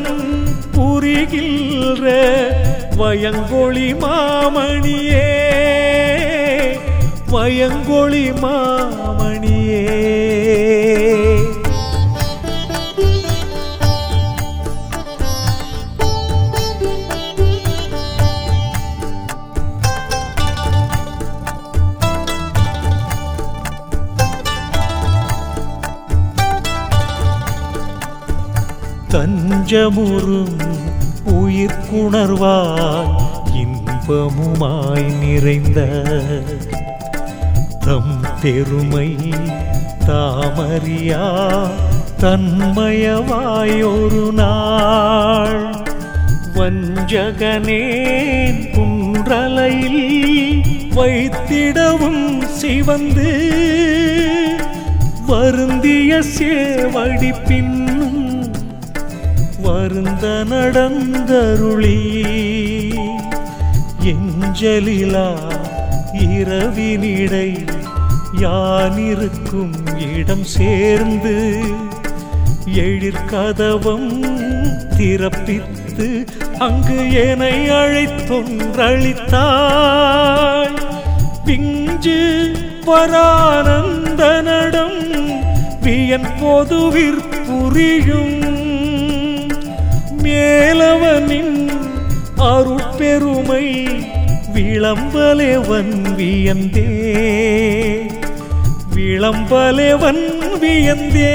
புரிகின்ற வயங்கொழி மாமணியே வயங்கொழி மாமணியே. தஞ்சமுறும் உயிர்க்குணர்வாய் இன்பமுமாய் நிறைந்த தம் பெருமை தாமரியா தன்மயவாயொரு நாள். வஞ்சகனேன் குன்றலையில் வைத்திடவும் சிவந்து வருந்திய சேவடி பின்னும் நடந்தருளி எஞ்சலிலா இரவினிடை யானிருக்கும் இடம் சேர்ந்து எழிற்கதவம் திறப்பித்து அங்கு என்னை அழைத்தொன்றளித்தாய். பிஞ்சு பரானந்த நடம் வியன் பொதுவிற் புரியும் மேலவனின் அருட்பெருமை விளம்பலேவன் வியந்தே விளம்பலேவன் வியந்தே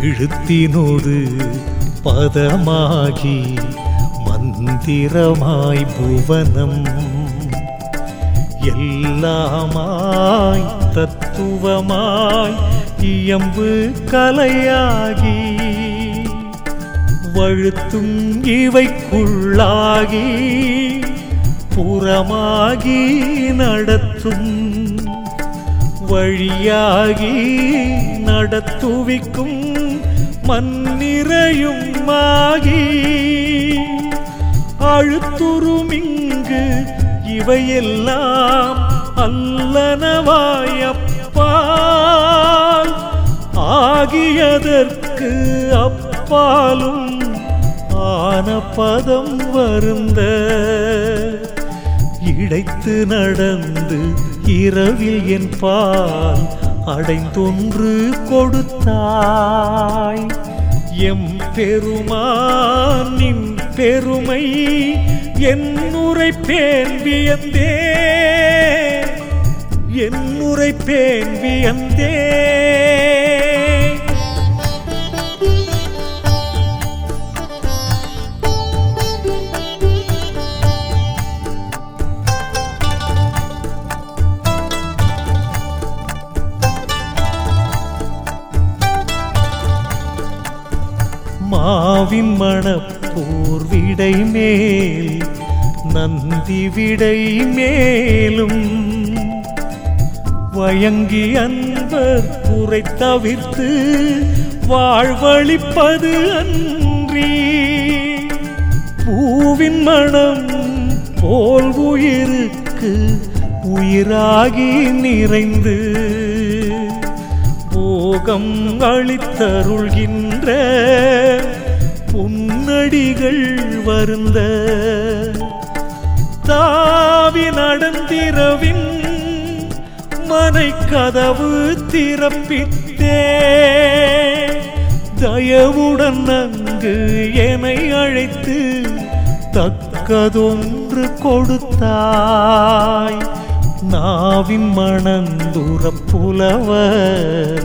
எழுத்தினோடு பதமாகி மந்திரமாய் புவனம் எல்லாமாய் தத்துவமாய் இயம்பு கலையாகி வழுத்தும் இவைக்குள்ளாகி புறமாகி நடத்தும் வழியாகி நடத்துவிக்கும் மண்ணிறையும் ஆகி அழுத்துருமிங்கு இவையெல்லாம் அல்லனவாயப்பால் ஆகியதற்கு அப்பாலும் ஆன பதம் வருந்த இடைத்து நடந்து இரவில் என் பால் அடைந்தொன்று கொடுத்தாய். எம் பெருமானின் பெருமை என் பேன் வியந்தே என் பேன் வியந்தே. மாவின் மணப்போர் விடை மேல் நந்தி விடை மேலும் மயங்கி அன்பர் குறை தவிர்த்து வாழ்வழிப்பது அன்றி. பூவின் மனம் போல் உயிருக்கு உயிராகி நிறைந்து. போகம் அளித்தருள்கின்ற புன்னடிகள் வருந்த. தாவி நடந்திரவின் அரண்மனை கதவு திறப்பித்தே தயவுடன் அங்கு என்னை அழைத்து தக்கதொன்று கொடுத்தாய். நாவின் மணந்துற புலவர்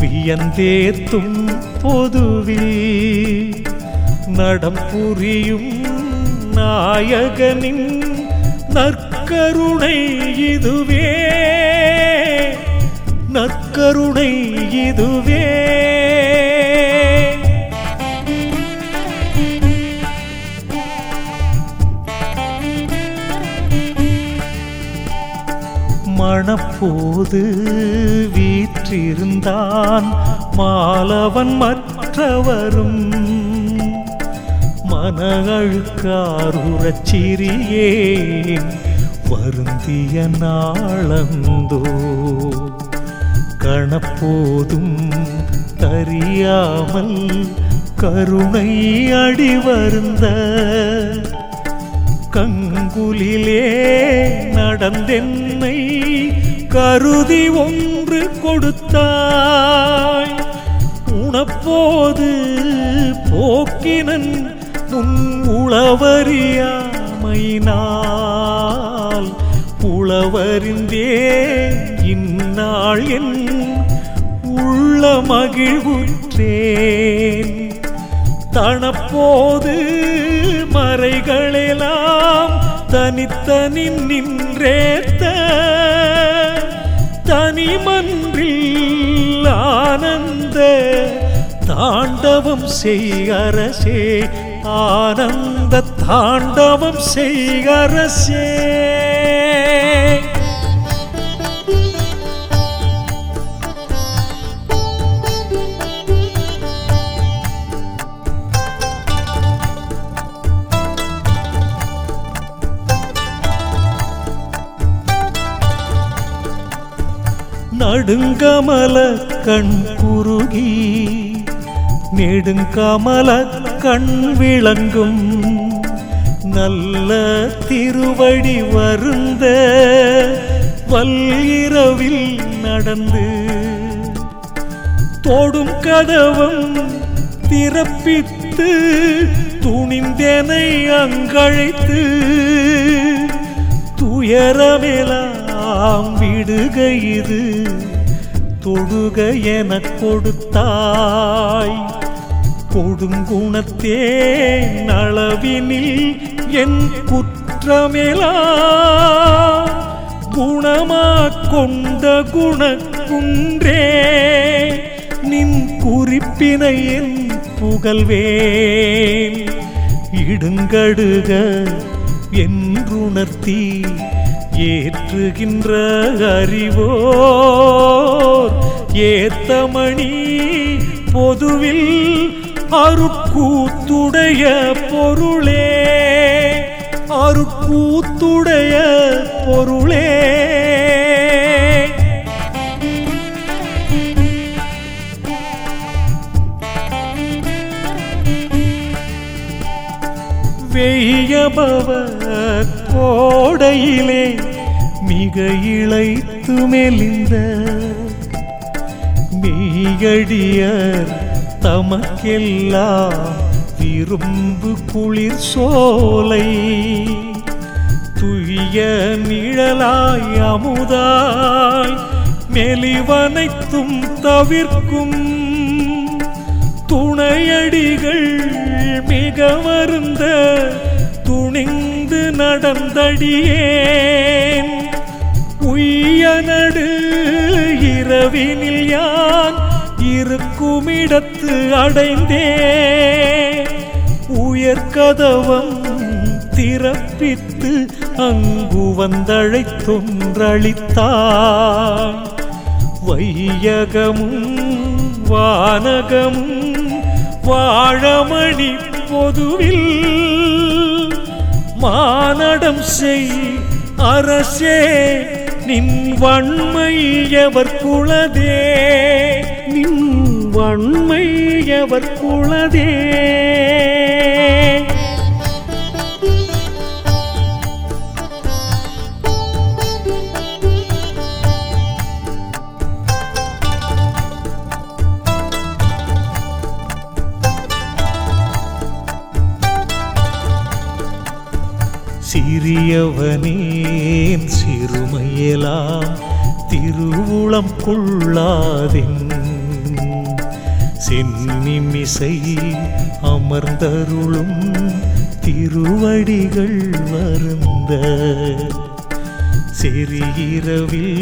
வியந்தேத்தும் பொதுவில். நடம் புரியும் நாயகனின் நற்கருணை இதுவே. நற்கருணை இதுவே. மணப்போது வீற்றிருந்தான் மாலவன் மற்றவரும். மன அழுக்காருறச் வருந்திய நாளந்தோ. கணப்போதும் தறியாமல் கருணை அடி வருந்த கங்குலிலே நடந்தென்னை கருதி ஒன்று கொடுத்தாய். உணப்போது போக்கினன் உன் உளவறியாமையினால். உளவறிந்தே இந்நாள் என் உள்ள மகிழ்வுற்றேன் தனப்போது மறைகளெல்லாம் தனித்தனி நின்றேத்த தனிமன்றில் ஆனந்த தாண்டவம் செய்கரசே ஆனந்த தாண்டவம் செய்கரசே நெடுங்கமல கண் குறுகி நெடுங்கமல கண் விளங்கும். நல்ல திருவடி வருந்த வல்லிரவில் நடந்து தோடும் கதவம் திறப்பித்து துணிந்தெனை அங்கழைத்து துயரமெல்லாம் விடுக இது. தொழுக எனக் கொடுத்தாய். கொடுங்குணத்தே நளவினில் என் குற்றமெலாம் குணமா கொண்ட குணக்குன்றே நின் குறிப்பினை என் புகழ்வேன். இடுங்கடுக என்றுணர்த்தி ஏற்றுகின்ற அறிவோர். ஏத்தமணி பொதுவில் அருட்கூத்துடைய பொருளே. அருட்கூத்துடைய பொருளே. வெய்யபவ கோடையிலே மிக இழைத்து மெலிந்த மெய்யடியர் தமக்கெல்லாம் விரும்பு குளிர் சோலை துய்ய நிழலாய் அமுதாய் மெலிவனைத்தும் தவிர்க்கும் துணையடிகள் மிக வருந்த துணிந்து நடந்தடியேன். உய்யனடு இரவினில் யான் இருக்குமிடத்து அடைந்தே உயர்கதவம் திறப்பித்து அங்கு வந்தழைத்தொன்றளித்தாய் வையகமும் வானகமும் வாழமணி பொதுவில் மானடம் செய் அரசே நின் வன்மை குலதே? நின் வன்மை குலதே? கொள்ளாதின் சென்னிமிசை அமர்ந்தருளும் திருவடிகள் வருந்த சிறியிரவில்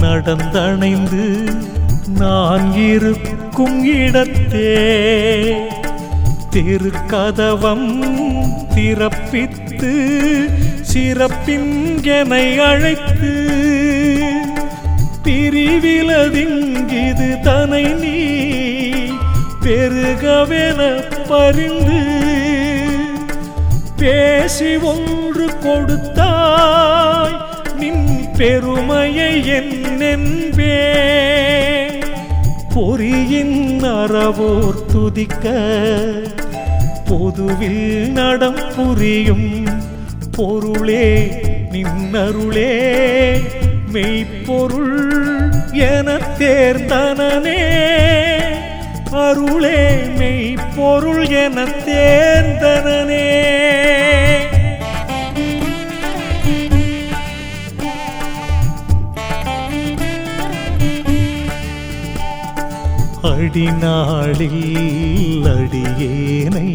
நடந்தணைந்து நான் இருக்கும் இடத்தே. திருக்கதவம் திறப்பித்து சிறப்பின் சிறப்பின்கனை அழைத்து பிரிவிலதிங்கிது தனை நீ. பெருகவென பரிந்து பேசி ஒன்று கொடுத்தாய். நின் பெருமையை என்னென்பே பொறியின் அறவோர் துதிக்க. பொதுவில் நடம் புரியும் பொருளே நின்னருளே. மெய்ப்பொருள் என தேர்ந்தனே அருளே மெய்ப்பொருள் என தேர்ந்தனே அடிநாளில் அடியேனை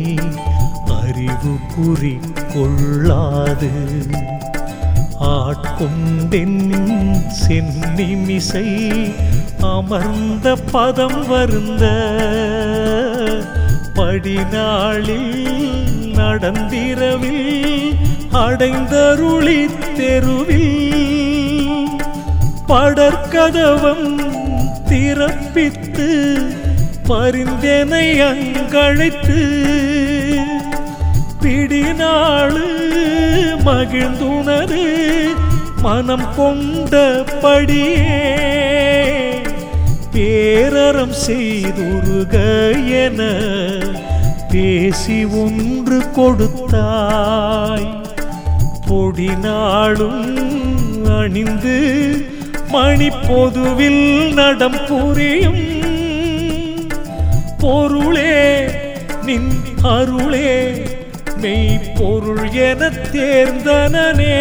அறிவு குறிக்கொள்ளாது ஆட்கொண்டென் சென்னிமிசை அமர்ந்த பதம் வருந்த படிநாளில் நடந்திரவில் அடைந்தருளி தெருவில் படற்கதவம் திறப்பித்து பரிந்தனை அங்கழைத்து பிடிநாளு மகிழ்ந்துணரு மனம் கொண்டபடியே. பேரறம் செய்துருக என பேசி ஒன்று கொடுத்தாய். பொடிநாளும் அணிந்து மணி பொதுவில் நடம் புரியும். பொருளே நின் அருளே மெய்ப்பொருள் என தேர்ந்தனே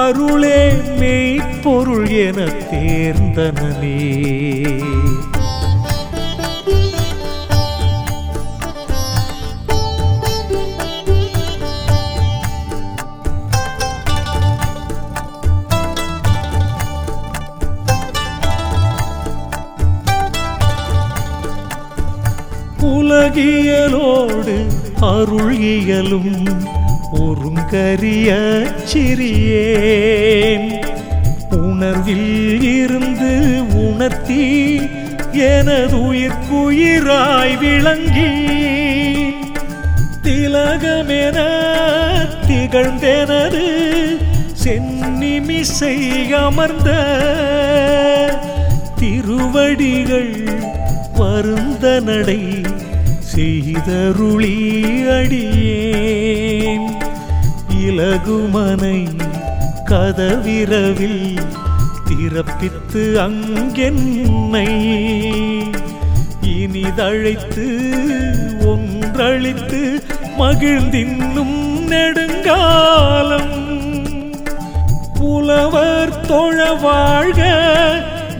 அருளே மெய்ப்பொருள் என தேர்ந்தனே அருள் இயலும் ஒருங்கரிய சிறியேன். உணர்வில் இருந்து உணர்த்தி எனதுயிர்க்குயிராய் விளங்கி திலகமென திகழ்ந்தெனது சென்னிமிசை அமர்ந்த திருவடிகள் வருந்த நடை செய்தருளி அடியேன் இலகுமனை கதவிரவில் திறப்பித்து அங்கென்னை. இனிதழைத்து ஒன்றழித்து மகிழ்ந்தின்னும் நெடுங்காலம். புலவர் தொழ வாழ்க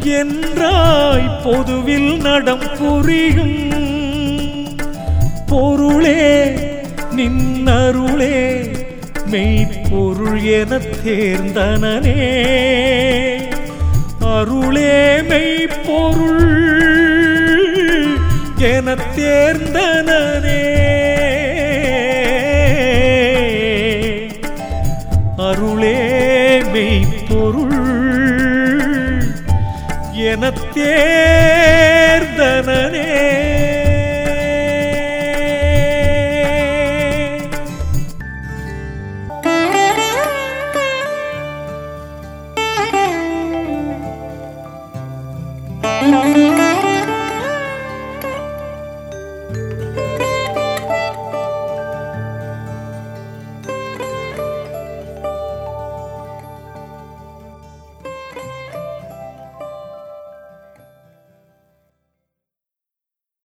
என்றாய் பொதுவில் நடம் புரியும் பொருளே நின்னருளே மெய்ப்பொருள் என தேர்ந்தனே அருளே மெய்ப்பொருள் என தேர்ந்தனே அருளே மெய்ப்பொருள் என தேர்ந்தனனே